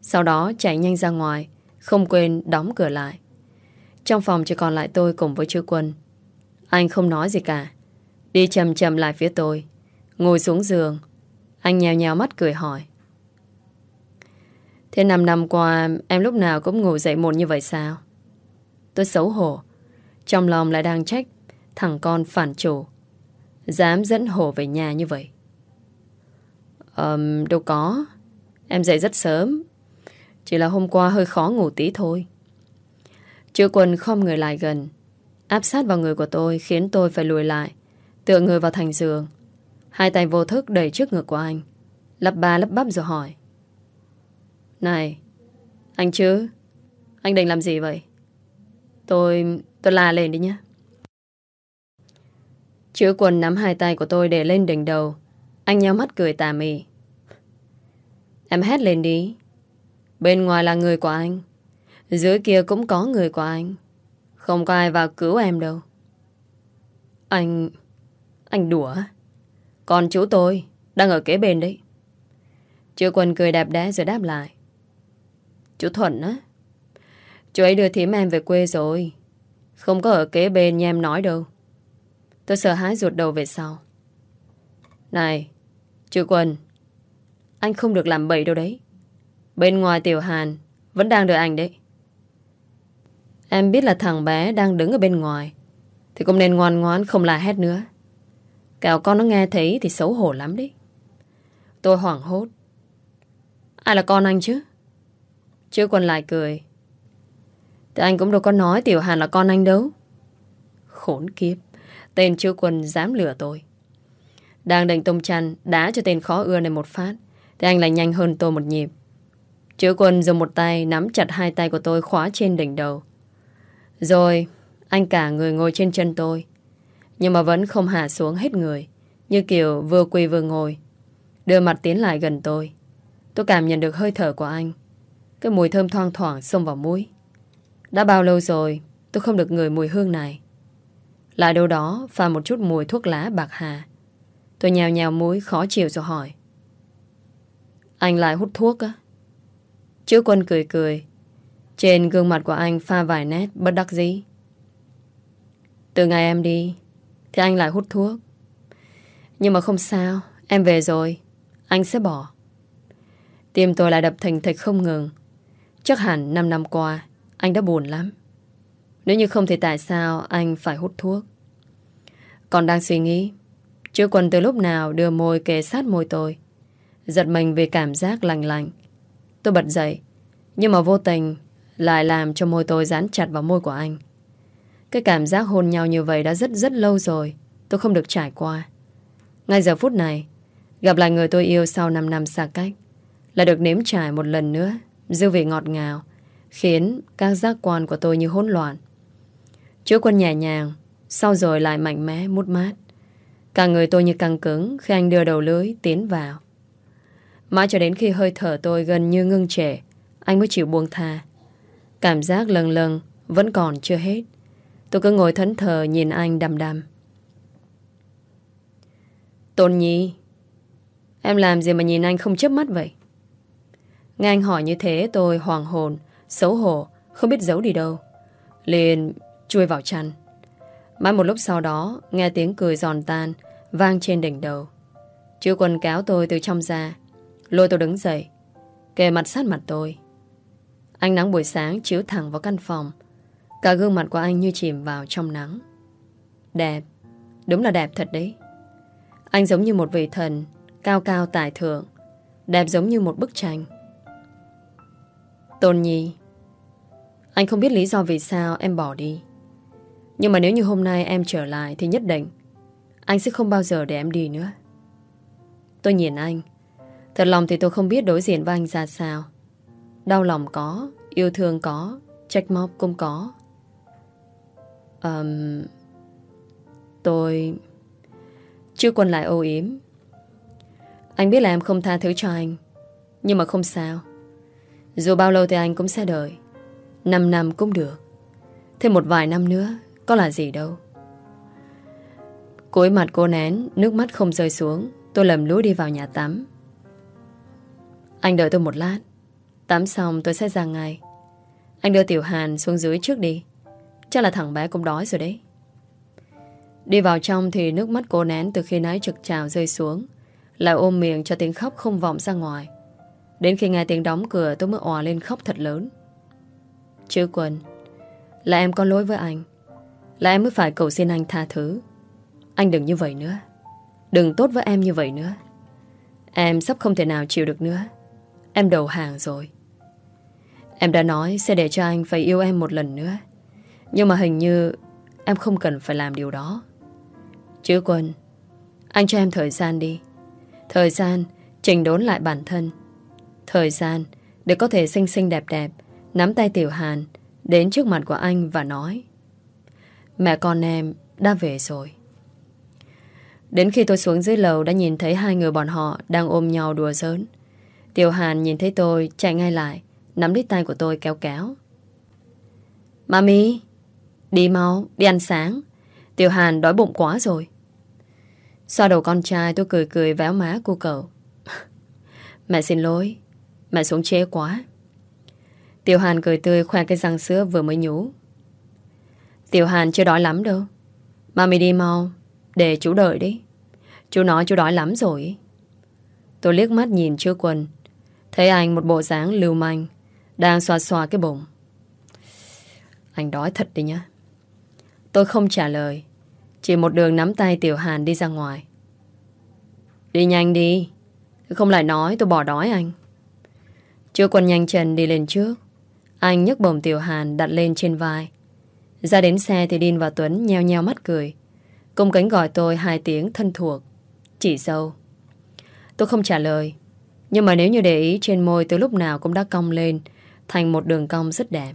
Sau đó chạy nhanh ra ngoài, không quên đóng cửa lại. Trong phòng chỉ còn lại tôi cùng với chứa quân. Anh không nói gì cả. Đi chầm chầm lại phía tôi. Ngồi xuống giường. Anh nhèo nhèo mắt cười hỏi. Thế năm năm qua em lúc nào cũng ngủ dậy muộn như vậy sao? Tôi xấu hổ. Trong lòng lại đang trách Thằng con phản chủ. Dám dẫn Hổ về nhà như vậy. Um, Đâu có. Em dậy rất sớm. Chỉ là hôm qua hơi khó ngủ tí thôi. Chữ quần không người lại gần. Áp sát vào người của tôi Khiến tôi phải lùi lại Tựa người vào thành giường. Hai tay vô thức đẩy trước ngực của anh. Lắp ba lắp bắp rồi hỏi. Này Anh chứ? Anh định làm gì vậy? Tôi... tôi la lên đi nhé. Chữ quần nắm hai tay của tôi để lên đỉnh đầu. Anh nhau mắt cười tà mị. Em hét lên đi. Bên ngoài là người của anh. Dưới kia cũng có người của anh. Không có ai vào cứu em đâu. Anh... Anh đùa Còn chú tôi Đang ở kế bên đấy. Chữ quần cười đẹp đẽ rồi đáp lại. Chú Thuận á? Chú ấy đưa thím em về quê rồi. Không có ở kế bên như em nói đâu. Tôi sợ hãi ruột đầu về sau. Này Chữ quần Anh không được làm bậy đâu đấy. Bên ngoài tiểu hàn Vẫn đang đợi anh đấy. Em biết là thằng bé đang đứng ở bên ngoài, Thì cũng nên ngoan ngoãn không la hét nữa. Cào con nó nghe thấy Thì xấu hổ lắm đấy. Tôi hoảng hốt. Ai là con anh chứ? Chữ quần lại cười. Thì anh cũng đâu có nói Tiểu Hàn là con anh đâu. Khốn kiếp. Tên chứa quân dám lừa tôi. Đang định tung chăn, Đá cho tên khó ưa này một phát. Thì anh lại nhanh hơn tôi một nhịp. Chữ quân dùng một tay nắm chặt hai tay của tôi khóa trên đỉnh đầu. Rồi, Anh cả người ngồi trên chân tôi. Nhưng mà vẫn không hạ xuống hết người, Như kiểu vừa quỳ vừa ngồi. Đưa mặt tiến lại gần tôi. Tôi cảm nhận được hơi thở của anh. Cái mùi thơm thoang thoảng xông vào mũi. Đã bao lâu rồi, Tôi không được ngửi mùi hương này. Lại đâu đó, pha một chút mùi thuốc lá bạc hà. Tôi nhào nhào mũi khó chịu rồi hỏi. Anh lại hút thuốc á? Chữ quân cười cười. Trên gương mặt của anh pha vài nét bất đắc dĩ. Từ ngày em đi, Thì anh lại hút thuốc. Nhưng mà không sao, Em về rồi, Anh sẽ bỏ. Tim tôi lại đập thình thịch không ngừng. Chắc hẳn 5 năm qua, Anh đã buồn lắm. Nếu như không thì tại sao anh phải hút thuốc? Còn đang suy nghĩ. Chưa quần từ lúc nào đưa môi kề sát môi tôi. Giật mình vì cảm giác lành lành Tôi bật dậy, Nhưng mà vô tình Lại làm cho môi tôi dán chặt vào môi của anh. Cái cảm giác hôn nhau như vậy Đã rất rất lâu rồi. Tôi không được trải qua. Ngay giờ phút này, Gặp lại người tôi yêu sau 5 năm xa cách, Là được nếm trải một lần nữa. Dư vị ngọt ngào, Khiến các giác quan của tôi như hỗn loạn chú quân nhẹ nhàng, Sau rồi lại mạnh mẽ mút mát. Cả người tôi như căng cứng Khi anh đưa đầu lưới tiến vào. Mãi cho đến khi hơi thở tôi gần như ngưng trệ, Anh mới chịu buông tha. Cảm giác lần lần Vẫn còn chưa hết. Tôi cứ ngồi thẫn thờ nhìn anh đầm đầm Tôn Nhi, Em làm gì mà nhìn anh không chớp mắt vậy? Nghe anh hỏi như thế tôi hoàng hồn, Xấu hổ, Không biết giấu đi đâu. Liền chui vào chăn. Mãi một lúc sau đó, Nghe tiếng cười giòn tan, Vang trên đỉnh đầu. Chữ quần cáo tôi từ trong ra, Lôi tôi đứng dậy, Kề mặt sát mặt tôi. Ánh nắng buổi sáng chiếu thẳng vào căn phòng, Cả gương mặt của anh như chìm vào trong nắng. Đẹp, Đúng là đẹp thật đấy. Anh giống như một vị thần, Cao cao tài thượng, Đẹp giống như một bức tranh. Tôn Nhi, Anh không biết lý do vì sao em bỏ đi. Nhưng mà nếu như hôm nay em trở lại Thì nhất định Anh sẽ không bao giờ để em đi nữa. Tôi nhìn anh. Thật lòng thì tôi không biết đối diện với anh ra sao. Đau lòng có Yêu thương có Trách móc cũng có. Um, Tôi Chưa quân lại ô yếm. Anh biết là em không tha thứ cho anh Nhưng mà không sao. Dù bao lâu thì anh cũng sẽ đợi. Năm năm cũng được. Thêm một vài năm nữa có là gì đâu. Cúi mặt cô nén, Nước mắt không rơi xuống, Tôi lầm lũ đi vào nhà tắm. Anh đợi tôi một lát. Tắm xong tôi sẽ ra ngay. Anh đưa Tiểu Hàn xuống dưới trước đi. Chắc là thằng bé cũng đói rồi đấy. Đi vào trong thì nước mắt cô nén từ khi nãy trực trào rơi xuống, Lại ôm miệng cho tiếng khóc không vọng ra ngoài. Đến khi nghe tiếng đóng cửa tôi mới òa lên khóc thật lớn. Chứ Quân Là em có lỗi với anh. Là em mới phải cầu xin anh tha thứ. Anh đừng như vậy nữa. Đừng tốt với em như vậy nữa. Em sắp không thể nào chịu được nữa. Em đầu hàng rồi. Em đã nói sẽ để cho anh phải yêu em một lần nữa. Nhưng mà hình như Em không cần phải làm điều đó. Chứ Quân, Anh cho em thời gian đi. Thời gian trình đốn lại bản thân. Thời gian để có thể xinh xinh đẹp đẹp, Nắm tay Tiểu Hàn Đến trước mặt của anh và nói. Mẹ con em đã về rồi Đến khi tôi xuống dưới lầu đã nhìn thấy hai người bọn họ đang ôm nhau đùa giỡn. Tiểu Hàn nhìn thấy tôi chạy ngay lại, nắm lấy tay của tôi kéo kéo. Mami, đi mau, đi ăn sáng. Tiểu Hàn đói bụng quá rồi. Xoa đầu con trai tôi cười cười véo má cô cậu. mẹ xin lỗi, mẹ xuống chế quá. Tiểu Hàn cười tươi khoe cái răng sữa vừa mới nhú. Tiểu Hàn chưa đói lắm đâu. mà mày đi mau, để chú đợi đi. Chú nói chú đói lắm rồi. Tôi liếc mắt nhìn chưa quần. Thấy anh một bộ dáng lưu manh Đang xoa xoa cái bụng. Anh đói thật đi nhá. Tôi không trả lời Chỉ một đường nắm tay Tiểu Hàn đi ra ngoài. Đi nhanh đi Không lại nói tôi bỏ đói anh. Chưa quần nhanh chân đi lên trước. Anh nhấc bổng Tiểu Hàn đặt lên trên vai. Ra đến xe thì Đin và Tuấn nheo nheo mắt cười. Công cánh gọi tôi hai tiếng thân thuộc. Chỉ sâu. Tôi không trả lời. Nhưng mà nếu như để ý trên môi từ lúc nào cũng đã cong lên, Thành một đường cong rất đẹp.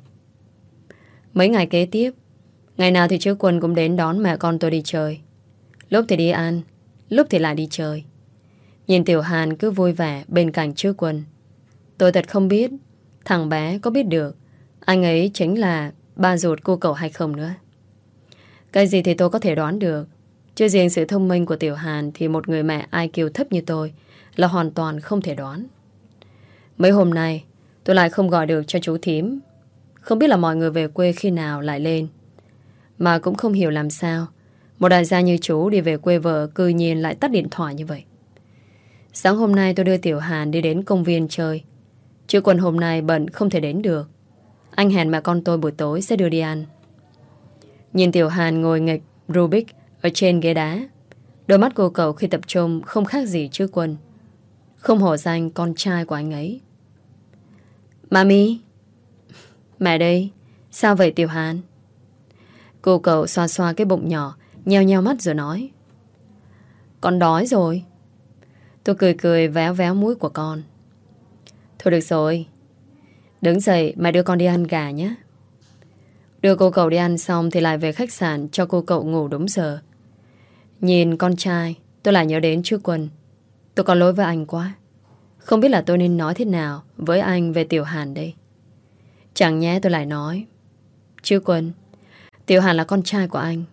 Mấy ngày kế tiếp, Ngày nào thì chú Quân cũng đến đón mẹ con tôi đi chơi. Lúc thì đi ăn, Lúc thì lại đi chơi. Nhìn Tiểu Hàn cứ vui vẻ bên cạnh chứa quân. Tôi thật không biết, thằng bé có biết được, anh ấy chính là ba ruột cô cậu hay không nữa. Cái gì thì tôi có thể đoán được. Chứ riêng sự thông minh của Tiểu Hàn thì một người mẹ ai IQ thấp như tôi là hoàn toàn không thể đoán. Mấy hôm nay, tôi lại không gọi được cho chú thím. Không biết là mọi người về quê khi nào lại lên. Mà cũng không hiểu làm sao một đại gia như chú đi về quê vợ cư nhiên lại tắt điện thoại như vậy. Sáng hôm nay tôi đưa Tiểu Hàn đi đến công viên chơi. Chứ quần hôm nay bận không thể đến được. Anh hẹn mẹ con tôi buổi tối sẽ đưa đi ăn. Nhìn Tiểu Hàn ngồi nghịch Rubik ở trên ghế đá. Đôi mắt cô cậu khi tập trung không khác gì chứ quân. Không hổ danh con trai của anh ấy. Mami! Mẹ đây! Sao vậy Tiểu Hàn? Cô cậu xoa xoa cái bụng nhỏ, Nheo nheo mắt rồi nói Con đói rồi Tôi cười cười véo véo mũi của con Thôi được rồi Đứng dậy mà đưa con đi ăn gà nhé. Đưa cô cậu đi ăn xong Thì lại về khách sạn cho cô cậu ngủ đúng giờ. Nhìn con trai, Tôi lại nhớ đến trước quân. Tôi có lỗi với anh quá. Không biết là tôi nên nói thế nào Với anh về Tiểu Hàn đây. Chẳng nhé tôi lại nói Chứ quân, Tiểu Hàn là con trai của anh.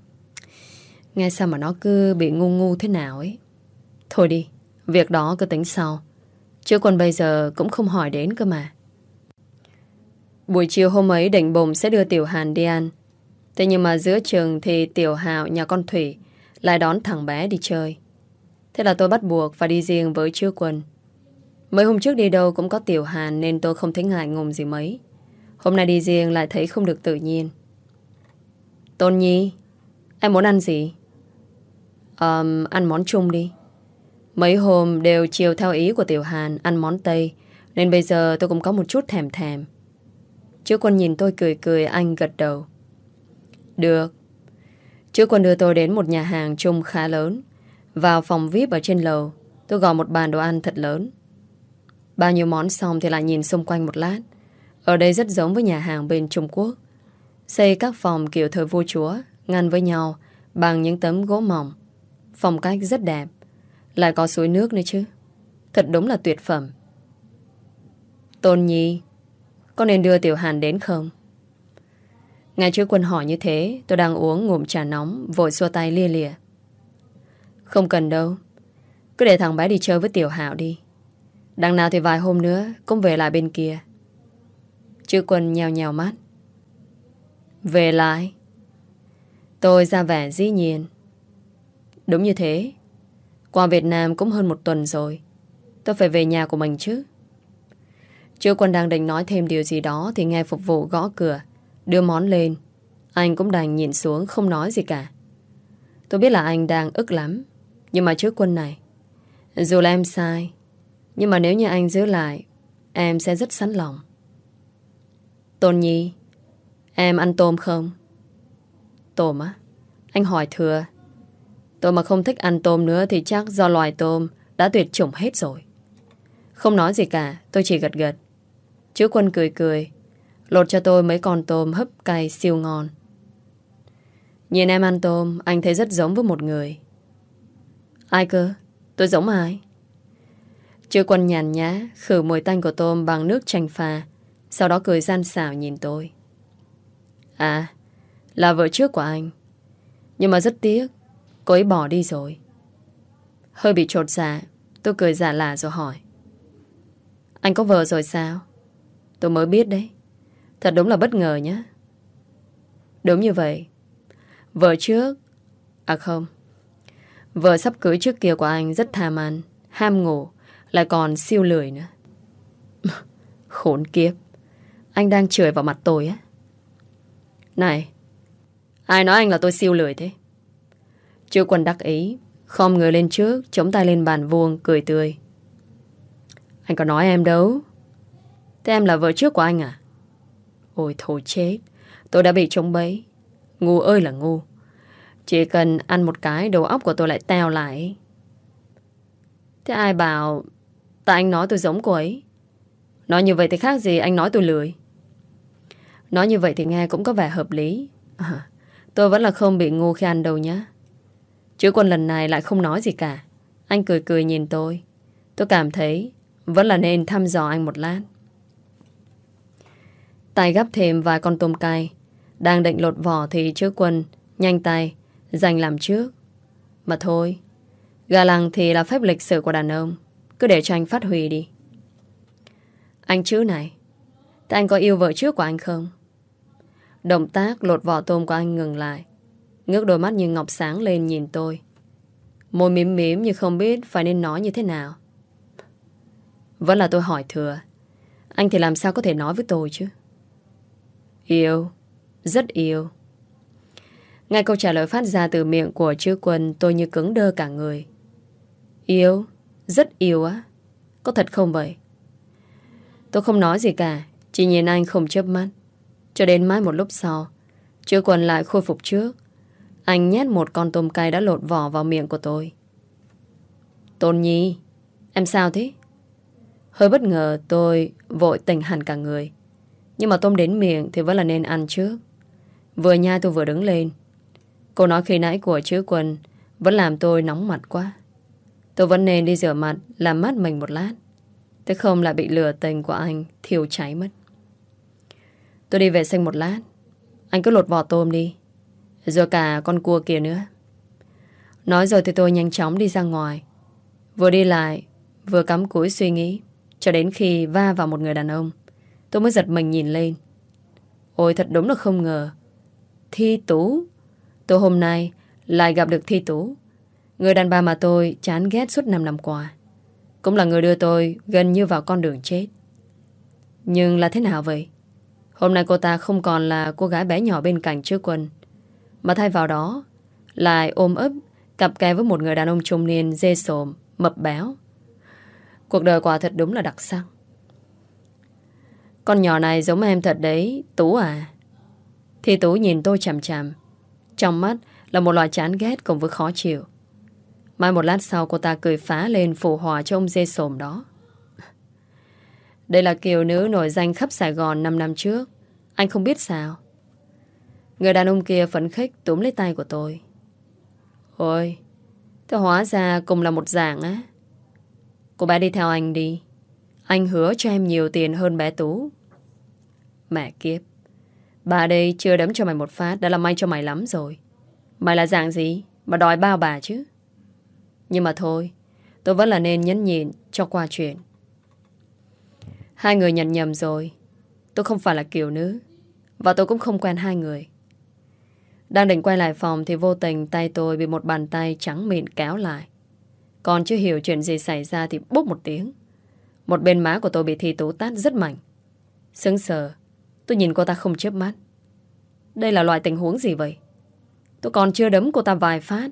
Nghe sao mà nó cứ bị ngu ngu thế nào ấy? Thôi đi, Việc đó cứ tính sau. Chứ Quân bây giờ cũng không hỏi đến cơ mà. Buổi chiều hôm ấy định bụng sẽ đưa Tiểu Hàn đi ăn Thế nhưng mà giữa trường thì Tiểu Hạo nhà con Thủy lại đón thằng bé đi chơi. Thế là tôi bắt buộc phải đi riêng với Trưa Quân. Mấy hôm trước đi đâu cũng có Tiểu Hàn nên tôi không thấy ngại ngùng gì mấy. Hôm nay đi riêng lại thấy không được tự nhiên. Tôn Nhi, em muốn ăn gì? Um, ăn món chung đi. Mấy hôm đều chiều theo ý của Tiểu Hàn ăn món Tây nên bây giờ tôi cũng có một chút thèm thèm. Chứ quân nhìn tôi cười cười anh gật đầu. Được. Chứ quân đưa tôi đến một nhà hàng chung khá lớn. Vào phòng VIP ở trên lầu tôi gọi một bàn đồ ăn thật lớn. Bao nhiêu món xong thì lại nhìn xung quanh một lát. Ở đây rất giống với nhà hàng bên Trung Quốc. Xây các phòng kiểu thời vua chúa ngăn với nhau bằng những tấm gỗ mỏng. Phong cách rất đẹp. Lại có suối nước nữa chứ. Thật đúng là tuyệt phẩm. Tôn Nhi, có nên đưa Tiểu Hàn đến không? ngài trước quân hỏi như thế, tôi đang uống ngụm trà nóng, vội xua tay lia lìa. Không cần đâu. Cứ để thằng bé đi chơi với Tiểu Hạo đi. Đằng nào thì vài hôm nữa cũng về lại bên kia. Chữ quân nhèo nhèo mắt. Về lại. Tôi ra vẻ dĩ nhiên. Đúng như thế. Qua Việt Nam cũng hơn một tuần rồi. Tôi phải về nhà của mình chứ. Chưa quân đang định nói thêm điều gì đó thì nghe phục vụ gõ cửa, đưa món lên. Anh cũng đành nhìn xuống không nói gì cả. Tôi biết là anh đang ức lắm. Nhưng mà trước quân này, dù là em sai, nhưng mà nếu như anh giữ lại, em sẽ rất sẵn lòng. Tôn Nhi, em ăn tôm không? Tôm á? Anh hỏi thừa. Tôi mà không thích ăn tôm nữa thì chắc do loài tôm đã tuyệt chủng hết rồi. Không nói gì cả, tôi chỉ gật gật. Chứ quân cười cười, lột cho tôi mấy con tôm hấp cay siêu ngon. Nhìn em ăn tôm, anh thấy rất giống với một người. Ai cơ? Tôi giống ai? Chứ quân nhàn nhã, khử mùi tanh của tôm bằng nước chanh pha, sau đó cười gian xảo nhìn tôi. À, là vợ trước của anh. Nhưng mà rất tiếc, cô ấy bỏ đi rồi. Hơi bị trột dạ, tôi cười giả lạ rồi hỏi. Anh có vợ rồi sao? Tôi mới biết đấy. Thật đúng là bất ngờ nhé. Đúng như vậy. Vợ trước... À không. Vợ sắp cưới trước kia của anh rất tham ăn, ham ngủ, lại còn siêu lười nữa. Khốn kiếp. Anh đang chửi vào mặt tôi á. Này, ai nói anh là tôi siêu lười thế? Chưa quân đắc ý, không người lên trước, chống tay lên bàn vuông, cười tươi. Anh có nói em đâu. Thế em là vợ trước của anh à? Ôi thôi chết. Tôi đã bị trống bấy. Ngu ơi là ngu. Chỉ cần ăn một cái đầu óc của tôi lại teo lại. Thế ai bảo tại anh nói tôi giống cô ấy? Nói như vậy thì khác gì anh nói tôi lười. Nói như vậy thì nghe cũng có vẻ hợp lý. À, tôi vẫn là không bị ngu khi ăn đâu nhá. Chứ quân lần này lại không nói gì cả. Anh cười cười nhìn tôi. Tôi cảm thấy vẫn là nên thăm dò anh một lát. Tay gấp thêm vài con tôm cay. Đang định lột vỏ thì trước quân nhanh tay, giành làm trước. Mà thôi, gà lăng thì là phép lịch sử của đàn ông. Cứ để cho anh phát huy đi. Anh chữ này, thế anh có yêu vợ trước của anh không? Động tác lột vỏ tôm của anh ngừng lại. Ngước đôi mắt như ngọc sáng lên nhìn tôi. Môi mím mím như không biết phải nên nói như thế nào. Vẫn là tôi hỏi thừa. Anh thì làm sao có thể nói với tôi chứ? Yêu. Rất yêu. Ngay câu trả lời phát ra từ miệng của chư quân tôi như cứng đơ cả người. Yêu? Rất yêu á? Có thật không vậy? Tôi không nói gì cả, chỉ nhìn anh không chớp mắt. Cho đến mãi một lúc sau, chư quân lại khôi phục trước. Anh nhét một con tôm cay đã lột vỏ vào miệng của tôi. Tôn Nhi, em sao thế? Hơi bất ngờ tôi vội tỉnh hẳn cả người. Nhưng mà tôm đến miệng thì vẫn là nên ăn trước. Vừa nhai tôi vừa đứng lên. Cô nói khi nãy của chữ quân vẫn làm tôi nóng mặt quá. Tôi vẫn nên đi rửa mặt, làm mát mình một lát. Thế không lại bị lửa tình của anh thiêu cháy mất. Tôi đi vệ sinh một lát. Anh cứ lột vỏ tôm đi. Rồi cả con cua kia nữa. Nói rồi thì tôi nhanh chóng đi ra ngoài. Vừa đi lại, vừa cắm cúi suy nghĩ. Cho đến khi va vào một người đàn ông. Tôi mới giật mình nhìn lên. Ôi thật đúng là không ngờ. Thi Tú. Tôi hôm nay lại gặp được Thi Tú. Người đàn bà mà tôi chán ghét suốt 5 năm qua. Cũng là người đưa tôi gần như vào con đường chết. Nhưng là thế nào vậy? Hôm nay cô ta không còn là cô gái bé nhỏ bên cạnh trước quân. Mà thay vào đó lại ôm ấp cặp kè với một người đàn ông trung niên dê sồm, mập béo. Cuộc đời quả thật đúng là đặc sắc. Con nhỏ này giống em thật đấy, Tú à. Thì Tú nhìn tôi chằm chằm. Trong mắt là một loại chán ghét cùng với khó chịu. Mai một lát sau cô ta cười phá lên phù hòa cho ông dê sồm đó. Đây là kiều nữ nổi danh khắp Sài Gòn 5 năm trước. Anh không biết sao. Người đàn ông kia phấn khích túm lấy tay của tôi. Ôi, thế hóa ra cùng là một dạng á. Cô bé đi theo anh đi. Anh hứa cho em nhiều tiền hơn bé Tú. Mẹ kiếp. Bà đây chưa đấm cho mày một phát đã là may cho mày lắm rồi. Mày là dạng gì mà đòi bao bà chứ? Nhưng mà thôi, tôi vẫn là nên nhấn nhịn cho qua chuyện. Hai người nhận nhầm rồi. Tôi không phải là kiểu nữ. Và tôi cũng không quen hai người. Đang định quay lại phòng thì vô tình tay tôi bị một bàn tay trắng mịn kéo lại. Còn chưa hiểu chuyện gì xảy ra thì búp một tiếng. Một bên má của tôi bị thi tú tát rất mạnh. Sững sờ, tôi nhìn cô ta không chớp mắt. Đây là loại tình huống gì vậy? Tôi còn chưa đấm cô ta vài phát.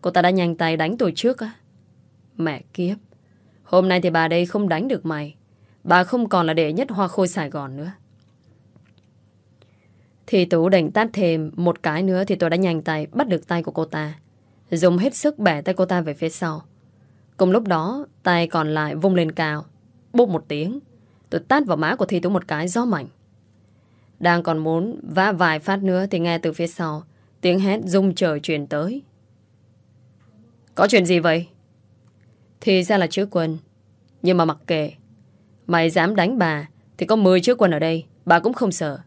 Cô ta đã nhanh tay đánh tôi trước á. Mẹ kiếp. Hôm nay thì bà đây không đánh được mày. Bà không còn là đệ nhất hoa khôi Sài Gòn nữa. Thì Tú đành tát thêm một cái nữa thì tôi đã nhanh tay bắt được tay của cô ta. Dùng hết sức bẻ tay cô ta về phía sau. Cùng lúc đó, tay còn lại vung lên cao. Bốc một tiếng. Tôi tát vào má của Thi Tú một cái gió mạnh. Đang còn muốn vã vài phát nữa thì nghe từ phía sau tiếng hét rung trời truyền tới. Có chuyện gì vậy? Thì ra là chữ quân. Nhưng mà mặc kệ. Mày dám đánh bà thì có 10 chữ quân ở đây. Bà cũng không sợ.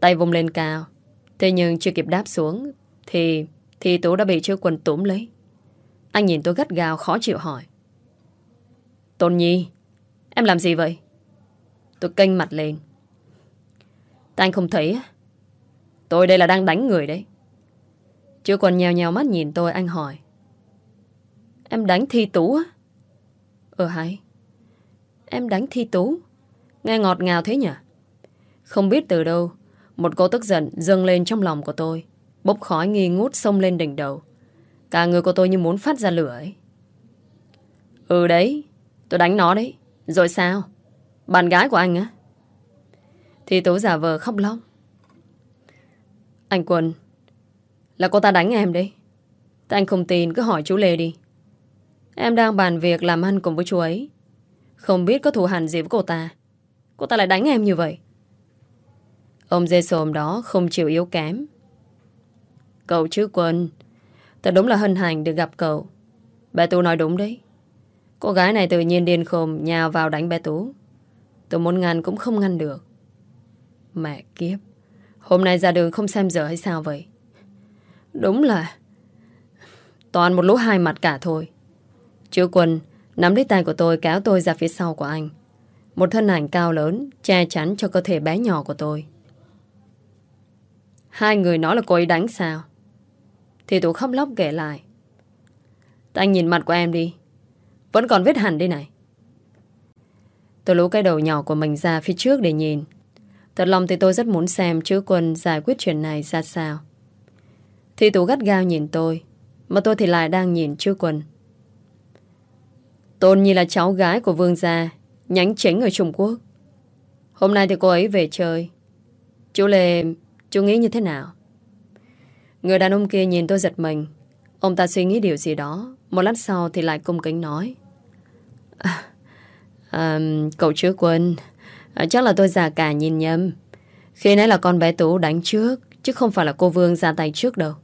Tay vùng lên cao. Thế nhưng chưa kịp đáp xuống thì thì Tú đã bị chữ quân túm lấy. Anh nhìn tôi gắt gao khó chịu hỏi. Tôn Nhi, em làm gì vậy? Tôi kênh mặt lên. Tại anh không thấy á? Tôi đây là đang đánh người đấy. Chưa còn nhèo nhèo mắt nhìn tôi anh hỏi. Em đánh thi tú á? Ờ hay. Em đánh thi tú? Nghe ngọt ngào thế nhỉ? Không biết từ đâu, một cô tức giận dâng lên trong lòng của tôi. Bốc khói nghi ngút sông lên đỉnh đầu. Cả người của tôi như muốn phát ra lửa ấy. Ừ đấy, tôi đánh nó đấy. Rồi sao? Bạn gái của anh á? Thì tố giả vờ khóc lóc. Anh Quân, là cô ta đánh em đấy. Tại anh không tin cứ hỏi chú Lê đi. Em đang bàn việc làm ăn cùng với chú ấy. Không biết có thù hẳn gì với cô ta. Cô ta lại đánh em như vậy. Ông dê sồm đó không chịu yếu kém. Cậu chứ Quân, thật đúng là hân hạnh được gặp cậu. Bà Tu nói đúng đấy. Cô gái này tự nhiên điên khồm nhào vào đánh bé Tú. Tôi muốn ngăn cũng không ngăn được. Mẹ kiếp. Hôm nay ra đường không xem giờ hay sao vậy? Đúng là Toàn một lũ hai mặt cả thôi Chữ quân, Nắm lấy tay của tôi kéo tôi ra phía sau của anh Một thân ảnh cao lớn, Che chắn cho cơ thể bé nhỏ của tôi Hai người nói là cô ấy đánh sao Thì tôi khóc lóc kể lại Anh nhìn mặt của em đi vẫn còn vết hẳn đây này. Tôi lú cái đầu nhỏ của mình ra phía trước để nhìn. Thật lòng thì tôi rất muốn xem chữ quân giải quyết chuyện này ra sao. Thì tú gắt gao nhìn tôi, Mà tôi thì lại đang nhìn chữ quân. Tôn Nhi là cháu gái của vương gia, Nhánh chính ở Trung Quốc. Hôm nay thì cô ấy về chơi. Chú Lê, Chú nghĩ như thế nào? Người đàn ông kia nhìn tôi giật mình. Ông ta suy nghĩ điều gì đó, Một lát sau thì lại cung kính nói. à, à, Cậu chưa quân à, ờ, Chắc là tôi già cả nhìn nhầm Khi nãy là con bé Tú đánh trước Chứ không phải là cô Vương ra tay trước đâu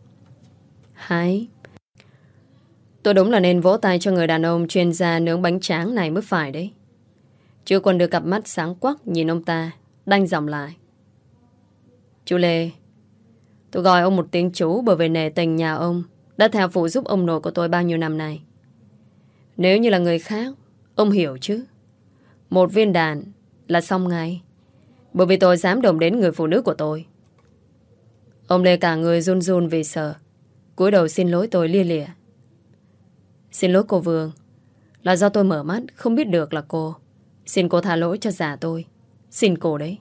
Hay Tôi đúng là nên vỗ tay cho người đàn ông chuyên gia nướng bánh tráng này mới phải đấy. Chưa quân được cặp mắt sáng quắc nhìn ông ta, đanh dòng lại. Chú Lê, tôi gọi ông một tiếng chú bởi vì nề tình nhà ông đã theo phụ giúp ông nội của tôi bao nhiêu năm nay. Nếu như là người khác, ông hiểu chứ. Một viên đạn là xong ngay. Bởi vì tôi dám động đến người phụ nữ của tôi. Ông Lê cả người run run vì sợ. cúi đầu xin lỗi tôi lia lịa. Xin lỗi cô Vương Là do tôi mở mắt, không biết được là cô Xin cô tha lỗi cho giả tôi Xin cô đấy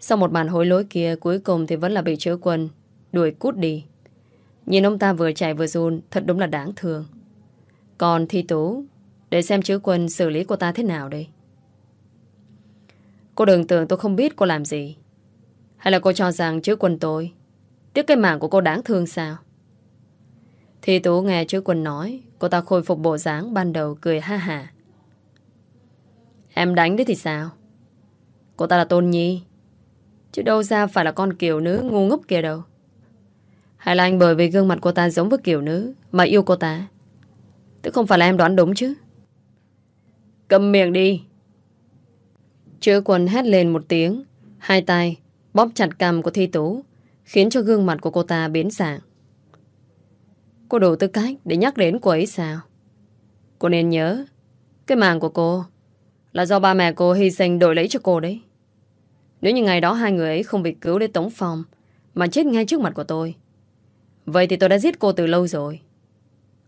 Sau một màn hối lỗi kia, Cuối cùng thì vẫn là bị chứa quân Đuổi cút đi Nhìn ông ta vừa chạy vừa run, Thật đúng là đáng thương Còn thi tú để xem chữ quân xử lý cô ta thế nào đây. Cô đừng tưởng tôi không biết cô làm gì. Hay là cô cho rằng chữ quân tôi Tiếc cái mạng của cô đáng thương sao? Thì Tú nghe chữ quân nói, Cô ta khôi phục bộ dáng ban đầu cười ha hà. Em đánh đấy thì sao? Cô ta là Tôn Nhi. Chứ đâu ra phải là con kiểu nữ ngu ngốc kia đâu. Hay là anh bởi vì gương mặt cô ta giống với kiểu nữ Mà yêu cô ta? Tức không phải là em đoán đúng chứ? Cầm miệng đi Chữ quần hét lên một tiếng Hai tay bóp chặt cằm của Thi Tú Khiến cho gương mặt của cô ta biến dạng Cô đủ tư cách để nhắc đến cô ấy sao? Cô nên nhớ, cái mạng của cô là do ba mẹ cô hy sinh đổi lấy cho cô đấy. Nếu như ngày đó hai người ấy không bị cứu đến tống phòng mà chết ngay trước mặt của tôi, vậy thì tôi đã giết cô từ lâu rồi.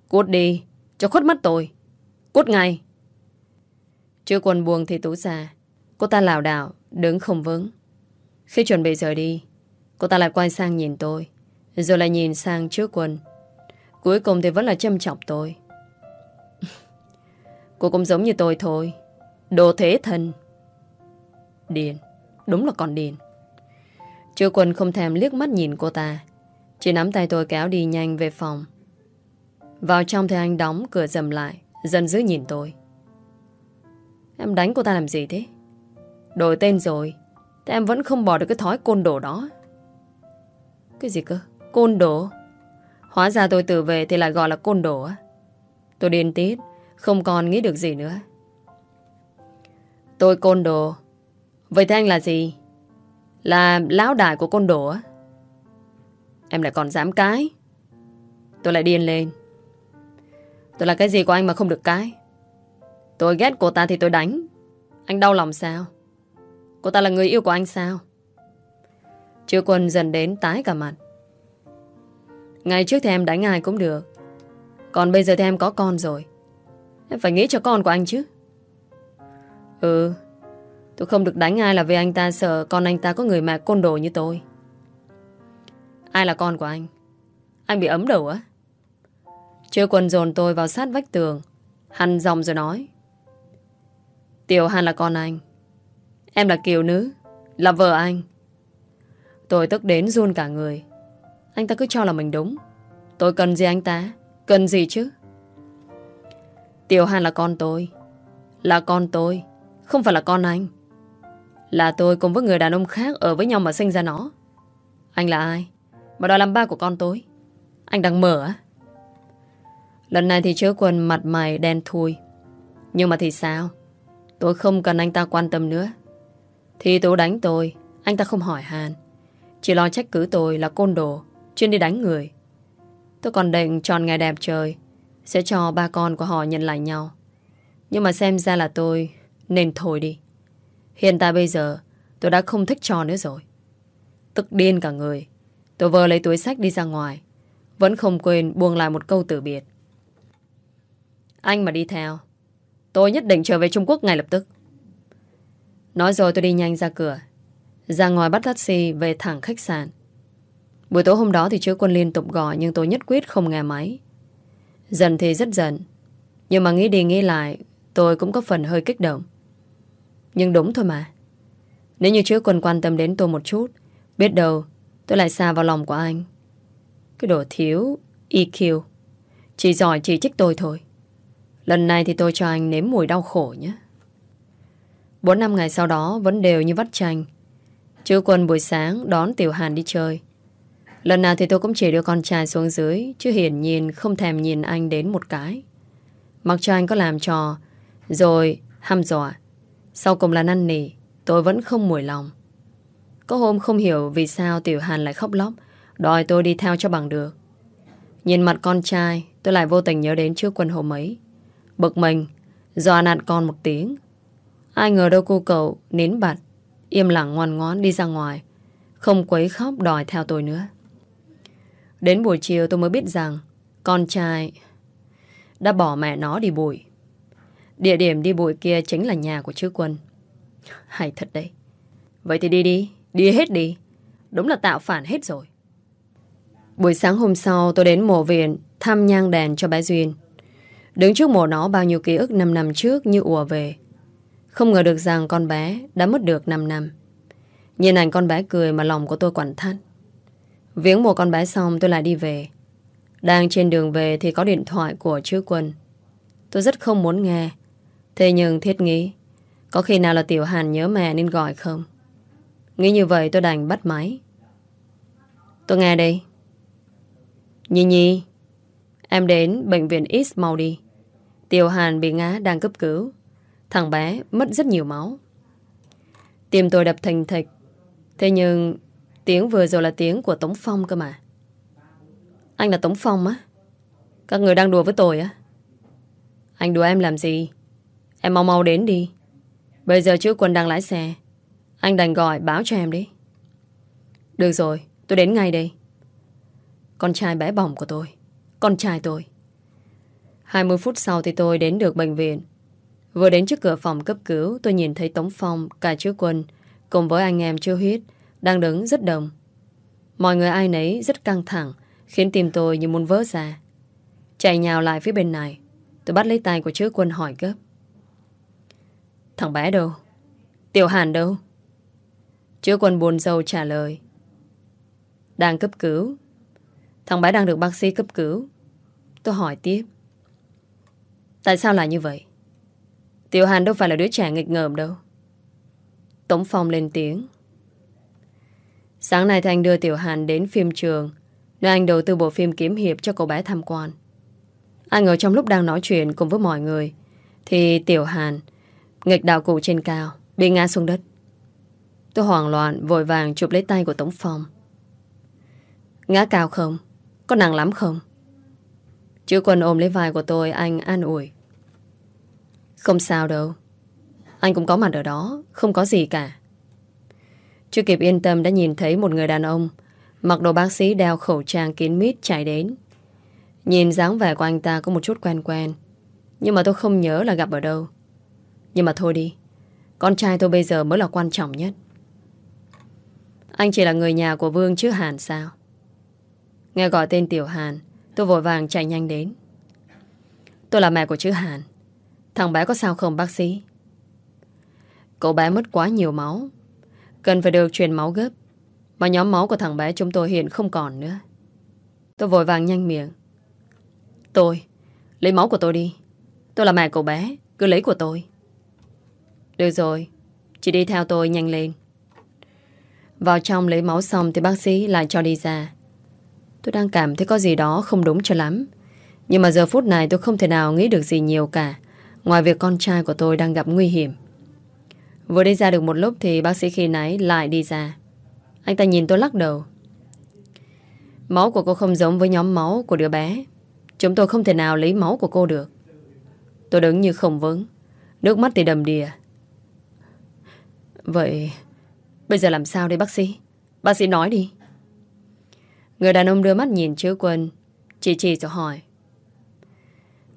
Cút đi, cho khuất mắt tôi. Cút ngay. Chưa quần buông thì tú ra. Cô ta lảo đảo, đứng không vững. Khi chuẩn bị rời đi, cô ta lại quay sang nhìn tôi, rồi lại nhìn sang trước quần. Cuối cùng thì vẫn là châm chọc tôi. Cô cũng giống như tôi thôi. Đồ thế thân. Điền. Đúng là còn điền. Chưa quần không thèm liếc mắt nhìn cô ta. Chỉ nắm tay tôi kéo đi nhanh về phòng. Vào trong thì anh đóng cửa dầm lại Dần dưới nhìn tôi. Em đánh cô ta làm gì thế Đổi tên rồi Thế em vẫn không bỏ được cái thói côn đồ đó Cái gì cơ Côn đồ Hóa ra tôi tự về thì lại gọi là côn đồ á. Tôi điên tít, không còn nghĩ được gì nữa. Tôi côn đồ. Vậy thì anh là gì? Là lão đại của côn đồ á? Em lại còn dám cái. Tôi lại điên lên. Tôi là cái gì của anh mà không được cái? Tôi ghét cô ta thì tôi đánh. Anh đau lòng sao? Cô ta là người yêu của anh sao? Chưa quân dần đến tái cả mặt. Ngày trước thì em đánh ai cũng được Còn bây giờ thì em có con rồi Em phải nghĩ cho con của anh chứ Ừ Tôi không được đánh ai là vì anh ta sợ Con anh ta có người mẹ côn đồ như tôi Ai là con của anh Anh bị ấm đầu á Chưa quần dồn tôi vào sát vách tường Hằn dòng rồi nói Tiểu Hàn là con anh. Em là kiều nữ, Là vợ anh. Tôi tức đến run cả người. Anh ta cứ cho là mình đúng. Tôi cần gì anh ta? Cần gì chứ? Tiểu Hàn là con tôi. Là con tôi, Không phải là con anh. Là tôi cùng với người đàn ông khác Ở với nhau mà sinh ra nó. Anh là ai? Mà đòi làm ba của con tôi. Anh đang mở á. Lần này thì chớ quần mặt mày đen thui. Nhưng mà thì sao? Tôi không cần anh ta quan tâm nữa. Thì tôi đánh tôi, anh ta không hỏi han. Chỉ lo trách cứ tôi là côn đồ, chuyên đi đánh người. Tôi còn định tròn ngày đẹp trời, sẽ cho ba con của họ nhận lại nhau. Nhưng mà xem ra là tôi nên thôi đi. Hiện tại bây giờ tôi đã không thích trò nữa rồi. Tức điên cả người. Tôi vừa lấy túi sách đi ra ngoài. Vẫn không quên buông lại một câu từ biệt. Anh mà đi theo, tôi nhất định trở về Trung Quốc ngay lập tức. Nói rồi tôi đi nhanh ra cửa. Ra ngoài bắt taxi về thẳng khách sạn. Buổi tối hôm đó thì chứa quân liên tục gọi nhưng tôi nhất quyết không nghe máy. Dần thì rất dần. Nhưng mà nghĩ đi nghĩ lại, tôi cũng có phần hơi kích động. Nhưng đúng thôi mà. Nếu như chứa quân quan tâm đến tôi một chút, biết đâu tôi lại xa vào lòng của anh. Cái đồ thiếu EQ. Chỉ giỏi chỉ trích tôi thôi. Lần này thì tôi cho anh nếm mùi đau khổ nhé. Bốn năm ngày sau đó vẫn đều như vắt chanh. Chữ quân buổi sáng đón Tiểu Hàn đi chơi. Lần nào thì tôi cũng chỉ đưa con trai xuống dưới, chứ hiển nhiên không thèm nhìn anh đến một cái. Mặc cho anh có làm trò, rồi hăm dọa. Sau cùng là năn nỉ, tôi vẫn không mùi lòng. Có hôm không hiểu vì sao Tiểu Hàn lại khóc lóc, đòi tôi đi theo cho bằng được. Nhìn mặt con trai, tôi lại vô tình nhớ đến trước quân hôm ấy. Bực mình, dọa nạt con một tiếng. Ai ngờ đâu cô cậu nín bặt, im lặng ngoan ngoãn đi ra ngoài, không quấy khóc đòi theo tôi nữa. Đến buổi chiều tôi mới biết rằng con trai đã bỏ mẹ nó đi bụi. Địa điểm đi bụi kia chính là nhà của chữ quân. Hay thật đấy. Vậy thì đi đi, đi hết đi. Đúng là tạo phản hết rồi. Buổi sáng hôm sau tôi đến mộ viện thăm nhang đèn cho bé Duyên. Đứng trước mộ nó bao nhiêu ký ức 5 năm trước như ùa về. Không ngờ được rằng con bé đã mất được 5 năm. Nhìn ảnh con bé cười mà lòng của tôi quặn thắt. Viếng mộ con bé xong tôi lại đi về. Đang trên đường về thì có điện thoại của chữ quân. Tôi rất không muốn nghe. Thế nhưng thiết nghĩ có khi nào là Tiểu Hàn nhớ mẹ nên gọi không? Nghĩ như vậy tôi đành bắt máy. Tôi nghe đây. Nhi Nhi, em đến bệnh viện X mau đi. Tiểu Hàn bị ngã đang cấp cứu. Thằng bé mất rất nhiều máu. Tim tôi đập thành thịch. Thế nhưng tiếng vừa rồi là tiếng của Tống Phong cơ mà. Anh là Tống Phong á? Các người đang đùa với tôi á? Anh đùa em làm gì? Em mau mau đến đi. Bây giờ chú quân đang lái xe. Anh đành gọi báo cho em đi. Được rồi, tôi đến ngay đây. Con trai bé bỏng của tôi. Con trai tôi. 20 phút sau thì tôi đến được bệnh viện. Vừa đến trước cửa phòng cấp cứu, tôi nhìn thấy Tống Phong, cả chứa quân, cùng với anh em chưa huyết, đang đứng rất đông. Mọi người ai nấy rất căng thẳng, khiến tim tôi như muốn vỡ ra. Chạy nhào lại phía bên này, tôi bắt lấy tay của chứa quân hỏi gấp. Thằng bé đâu? Tiểu Hàn đâu? Chứa quân buồn rầu trả lời. Đang cấp cứu. Thằng bé đang được bác sĩ cấp cứu. Tôi hỏi tiếp. Tại sao lại như vậy? Tiểu Hàn đâu phải là đứa trẻ nghịch ngợm đâu. Tống Phong lên tiếng. Sáng nay Thanh đưa Tiểu Hàn đến phim trường, nơi anh đầu tư bộ phim kiếm hiệp cho cậu bé tham quan. Anh ở trong lúc đang nói chuyện cùng với mọi người, thì Tiểu Hàn, nghịch đạo cụ trên cao, bị ngã xuống đất. Tôi hoảng loạn, vội vàng chụp lấy tay của Tống Phong. Ngã cao không? Có nặng lắm không? Chữ quân ôm lấy vai của tôi, Anh an ủi không sao đâu. Anh cũng có mặt ở đó, Không có gì cả. Chưa kịp yên tâm đã nhìn thấy một người đàn ông, Mặc đồ bác sĩ đeo khẩu trang kín mít chạy đến. Nhìn dáng vẻ của anh ta có một chút quen quen, Nhưng mà tôi không nhớ là gặp ở đâu. Nhưng mà thôi đi, Con trai tôi bây giờ mới là quan trọng nhất. Anh chỉ là người nhà của Vương chứ Hàn sao? Nghe gọi tên Tiểu Hàn, Tôi vội vàng chạy nhanh đến. Tôi là mẹ của chữ Hàn. Thằng bé có sao không, bác sĩ? Cậu bé mất quá nhiều máu. Cần phải được truyền máu gấp. Mà nhóm máu của thằng bé chúng tôi hiện không còn nữa. Tôi vội vàng nhanh miệng. Tôi, Lấy máu của tôi đi. Tôi là mẹ cậu bé, Cứ lấy của tôi. Được rồi, Chị đi theo tôi nhanh lên. Vào trong lấy máu xong Thì bác sĩ lại cho đi ra. Tôi đang cảm thấy có gì đó không đúng cho lắm. Nhưng mà giờ phút này tôi không thể nào nghĩ được gì nhiều cả. Ngoài việc con trai của tôi đang gặp nguy hiểm. Vừa đi ra được một lúc Thì bác sĩ khi nãy lại đi ra. Anh ta nhìn tôi lắc đầu. Máu của cô không giống với nhóm máu của đứa bé. Chúng tôi không thể nào lấy máu của cô được. Tôi đứng như không vững. Nước mắt thì đầm đìa. Vậy Bây giờ làm sao đây bác sĩ? Bác sĩ nói đi. Người đàn ông đưa mắt nhìn chữ quân Chị chị rồi hỏi.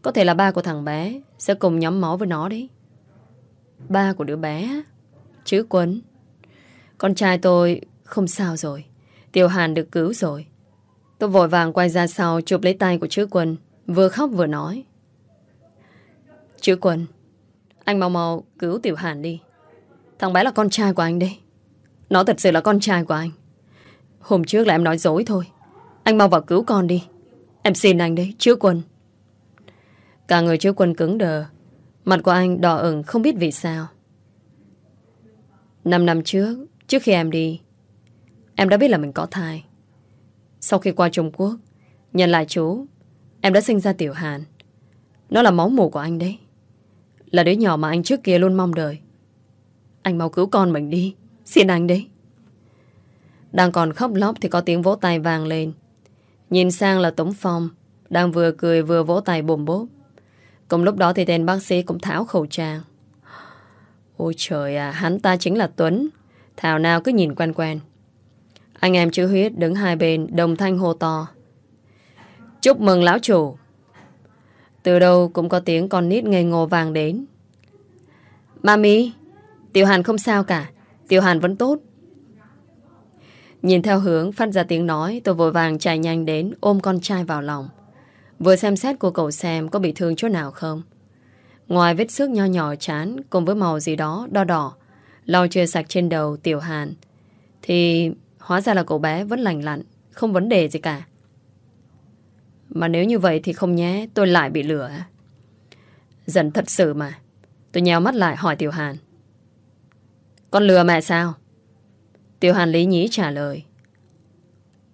Có thể là ba của thằng bé. Sẽ cùng nhóm máu với nó đấy. Ba của đứa bé Chữ quân Con trai tôi không sao rồi. Tiểu Hàn được cứu rồi. Tôi vội vàng quay ra sau chụp lấy tay của chữ quân Vừa khóc vừa nói. Chữ quân Anh mau mau cứu Tiểu Hàn đi. Thằng bé là con trai của anh đấy. Nó thật sự là con trai của anh. Hôm trước là em nói dối thôi. Anh mau vào cứu con đi. Em xin anh đấy, chữ quân Cả người chứa quân cứng đờ. Mặt của anh đỏ ửng, không biết vì sao. Năm năm trước Trước khi em đi, Em đã biết là mình có thai. Sau khi qua Trung Quốc, Nhận lại chú, Em đã sinh ra Tiểu Hàn. Nó là máu mủ của anh đấy. Là đứa nhỏ mà anh trước kia luôn mong đợi. Anh mau cứu con mình đi. Xin anh đấy. Đang còn khóc lóc thì có tiếng vỗ tay vàng lên. Nhìn sang là Tống Phong, Đang vừa cười vừa vỗ tay bồm bốp. Cùng lúc đó thì tên bác sĩ cũng tháo khẩu trang. Ôi trời à Hắn ta chính là Tuấn. Thảo nào cứ nhìn quen quen. Anh em chữ huyết đứng hai bên, Đồng thanh hô to. Chúc mừng lão chủ. Từ đâu cũng có tiếng con nít ngây ngô vàng đến. Mami, Tiểu Hàn không sao cả. Tiểu Hàn vẫn tốt. Nhìn theo hướng phát ra tiếng nói, Tôi vội vàng chạy nhanh đến Ôm con trai vào lòng. Vừa xem xét của cậu xem có bị thương chỗ nào không? Ngoài vết xước nho nhỏ chán Cùng với màu gì đó đo đỏ, Lau chưa sạch trên đầu Tiểu Hàn, Thì hóa ra là cậu bé vẫn lành lặn, Không vấn đề gì cả. Mà nếu như vậy thì không nhé, Tôi lại bị lừa Dần thật sự mà. Tôi nheo mắt lại hỏi Tiểu Hàn. Con lừa mẹ sao? Tiểu Hàn lý nhí trả lời.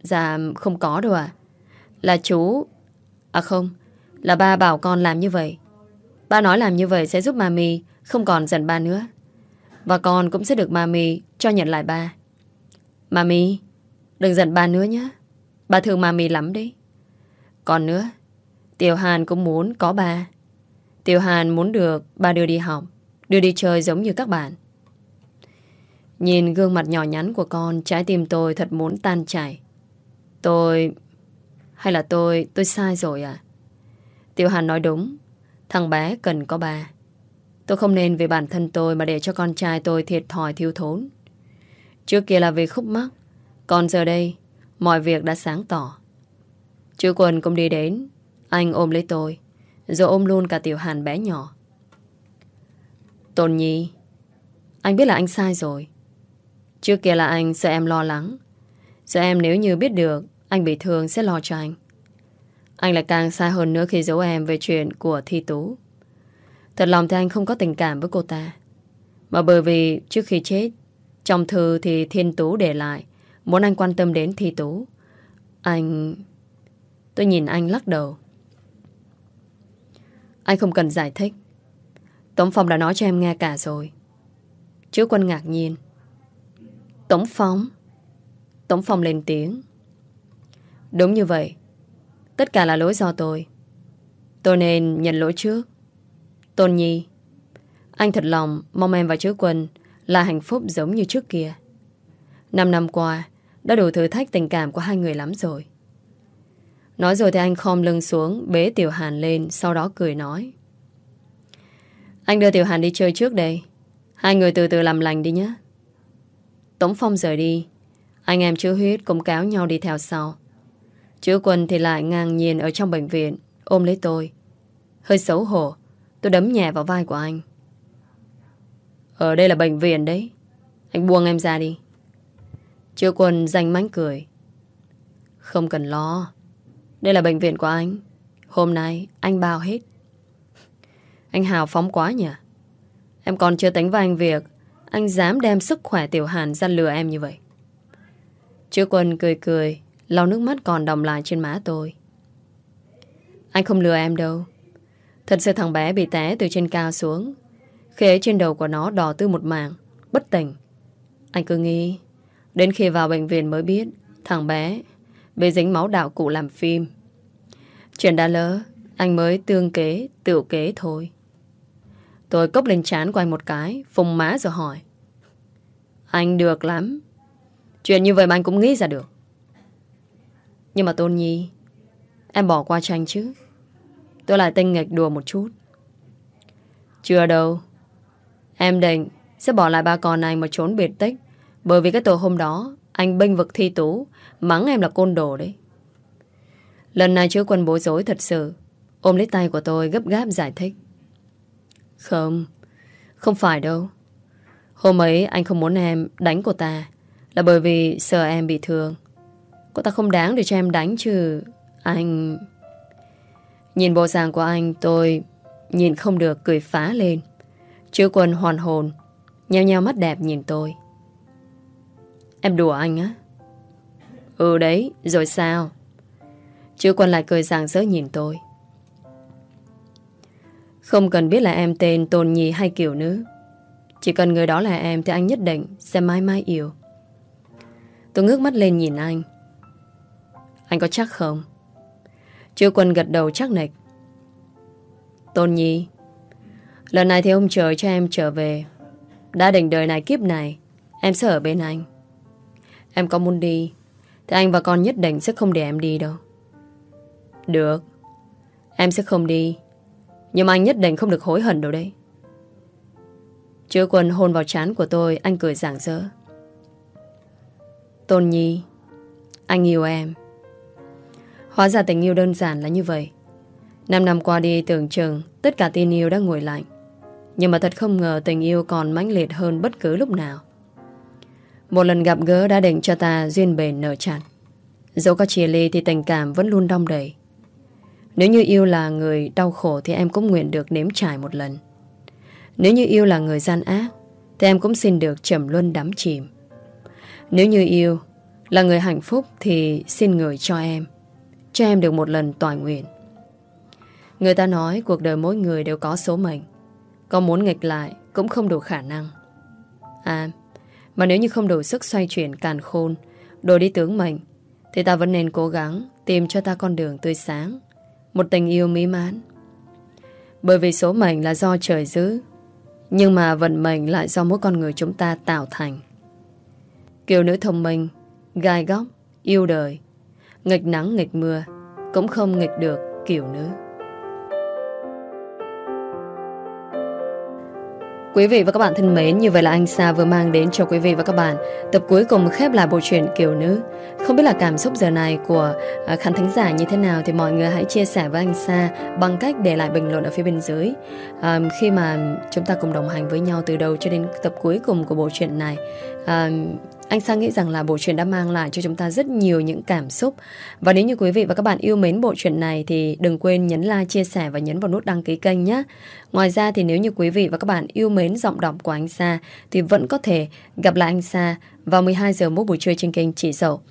Dạ không có đâu à Là chú À không, Là ba bảo con làm như vậy. Ba nói làm như vậy sẽ giúp mami Không còn giận ba nữa. Và con cũng sẽ được mami cho nhận lại ba. Mami Đừng giận ba nữa nhé. Ba thương mami lắm đấy. Còn nữa, Tiểu Hàn cũng muốn có ba. Tiểu Hàn muốn được ba đưa đi học, Đưa đi chơi giống như các bạn. Nhìn gương mặt nhỏ nhắn của con, Trái tim tôi thật muốn tan chảy. Tôi... Hay là tôi... Tôi sai rồi à? Tiểu Hàn nói đúng. Thằng bé cần có ba. Tôi không nên vì bản thân tôi Mà để cho con trai tôi thiệt thòi thiếu thốn. Trước kia là vì khúc mắc. Còn giờ đây, Mọi việc đã sáng tỏ. Chú Quân cũng đi đến. Anh ôm lấy tôi, Rồi ôm luôn cả Tiểu Hàn bé nhỏ. Tôn Nhi, Anh biết là anh sai rồi. Trước kia là anh sợ em lo lắng. Sợ em nếu như biết được anh bị thương sẽ lo cho anh. Anh lại càng sai hơn nữa khi giấu em Về chuyện của Thi Tú. Thật lòng thì anh không có tình cảm với cô ta. Mà bởi vì trước khi chết, Trong thư thì Thiên Tú để lại, Muốn anh quan tâm đến Thi Tú. Anh... Tôi nhìn anh lắc đầu. Anh không cần giải thích. Tống Phong đã nói cho em nghe cả rồi. Chứ quân ngạc nhiên. Tống Phong? Tống Phong lên tiếng. Đúng như vậy. Tất cả là lỗi do tôi. Tôi nên nhận lỗi trước. Tôn Nhi, Anh thật lòng mong em và chứa quân Là hạnh phúc giống như trước kia. Năm năm qua, Đã đủ thử thách tình cảm của hai người lắm rồi. Nói rồi thì anh khom lưng xuống, Bế Tiểu Hàn lên, Sau đó cười nói. Anh đưa Tiểu Hàn đi chơi trước đây. Hai người từ từ làm lành đi nhé. Tống Phong rời đi. Anh em chứa huyết cũng cáo nhau đi theo sau. Chứa quân thì lại ngang nhiên Ở trong bệnh viện, Ôm lấy tôi. Hơi xấu hổ, Tôi đấm nhẹ vào vai của anh. Ở đây là bệnh viện đấy, Anh buông em ra đi. Chưa quân danh mánh cười. Không cần lo, Đây là bệnh viện của anh. Hôm nay anh bao hết. Anh hào phóng quá nhỉ? Em còn chưa tính với anh việc, anh dám đem sức khỏe Tiểu Hàn ra lừa em như vậy. Chứa quân cười cười lau nước mắt còn đọng lại trên má tôi. Anh không lừa em đâu. Thật sự thằng bé bị té từ trên cao xuống. Khế trên đầu của nó đỏ tư một mảng Bất tỉnh. Anh cứ nghĩ Đến khi vào bệnh viện mới biết Thằng bé bị dính máu đạo cụ làm phim. Chuyện đã lỡ Anh mới tương kế, tiểu kế thôi. Tôi cốc lên chán của anh một cái Phùng má rồi hỏi. Anh được lắm. Chuyện như vậy mà anh cũng nghĩ ra được. Nhưng mà Tôn Nhi, Em bỏ qua tranh chứ. Tôi lại tinh nghịch đùa một chút. Chưa đâu. Em định sẽ bỏ lại ba con anh mà trốn biệt tích. Bởi vì cái tổ hôm đó, Anh bênh vực thi tú, Mắng em là côn đồ đấy. Lần này chứa quân bối rối thật sự. Ôm lấy tay của tôi gấp gáp giải thích. Không Không phải đâu. Hôm ấy anh không muốn em đánh cô ta Là bởi vì sợ em bị thương. Cô ta không đáng để cho em đánh chứ Anh. Nhìn bộ dạng của anh, tôi Nhìn không được, cười phá lên. Chứa quân hoàn hồn, Nheo nheo mắt đẹp nhìn tôi. Em đùa anh á? Ừ đấy, rồi sao? Chứa quân lại cười rạng rỡ nhìn tôi. Không cần biết là em tên Tôn Nhi hay kiểu nữ. Chỉ cần người đó là em Thì anh nhất định sẽ mãi mãi yêu. Tôi ngước mắt lên nhìn anh. Anh có chắc không? Chưa quân gật đầu chắc nịch. Tôn Nhi, Lần này thì ông trời cho em trở về. Đã định đời này kiếp này, Em sẽ ở bên anh. Em có muốn đi, Thì anh và con nhất định sẽ không để em đi đâu. Được, Em sẽ không đi, Nhưng mà anh nhất định không được hối hận đâu đấy. Chứa quân hôn vào trán của tôi, Anh cười rạng rỡ Tôn Nhi, Anh yêu em. Hóa ra tình yêu đơn giản là như vậy. Năm năm qua đi tưởng chừng, Tất cả tin yêu đã nguội lạnh. Nhưng mà thật không ngờ tình yêu còn mãnh liệt hơn bất cứ lúc nào. Một lần gặp gỡ đã định cho ta duyên bền nở chặt. Dẫu có chia ly thì tình cảm vẫn luôn đong đầy. Nếu như yêu là người đau khổ Thì em cũng nguyện được nếm trải một lần. Nếu như yêu là người gian ác, Thì em cũng xin được trầm luân đắm chìm. Nếu như yêu là người hạnh phúc Thì xin người cho em. Cho em được một lần tòa nguyện. Người ta nói cuộc đời mỗi người đều có số mệnh. Có muốn nghịch lại Cũng không đủ khả năng. À Mà nếu như không đủ sức xoay chuyển càn khôn Đổi đi tướng mệnh, Thì ta vẫn nên cố gắng Tìm cho ta con đường tươi sáng, Một tình yêu mỹ mãn. Bởi vì số mệnh là do trời giữ, Nhưng mà vận mệnh lại do mỗi con người chúng ta tạo thành. Kiều nữ thông minh, Gai góc, Yêu đời Nghịch nắng nghịch mưa Cũng không nghịch được kiểu nữ Quý vị và các bạn thân mến, như vậy là anh Sa vừa mang đến cho quý vị và các bạn tập cuối cùng khép lại bộ truyện Kiều Nữ. Không biết là cảm xúc giờ này của à, khán thính giả như thế nào thì mọi người hãy chia sẻ với anh Sa bằng cách để lại bình luận ở phía bên dưới. À, khi mà chúng ta cùng đồng hành với nhau từ đầu cho đến tập cuối cùng của bộ truyện này. À, anh Sang nghĩ rằng là bộ truyện đã mang lại cho chúng ta rất nhiều những cảm xúc. Và nếu như quý vị và các bạn yêu mến bộ truyện này Thì đừng quên nhấn like, chia sẻ và nhấn vào nút đăng ký kênh nhé. Ngoài ra thì nếu như quý vị và các bạn yêu mến giọng đọc của anh Sa Thì vẫn có thể gặp lại anh Sa vào 12 giờ mỗi buổi trưa trên kênh Chỉ Dậu.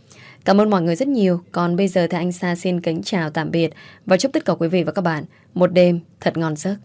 Cảm ơn mọi người rất nhiều. Còn bây giờ thì anh Sa xin kính chào tạm biệt Và chúc tất cả quý vị và các bạn một đêm thật ngon giấc.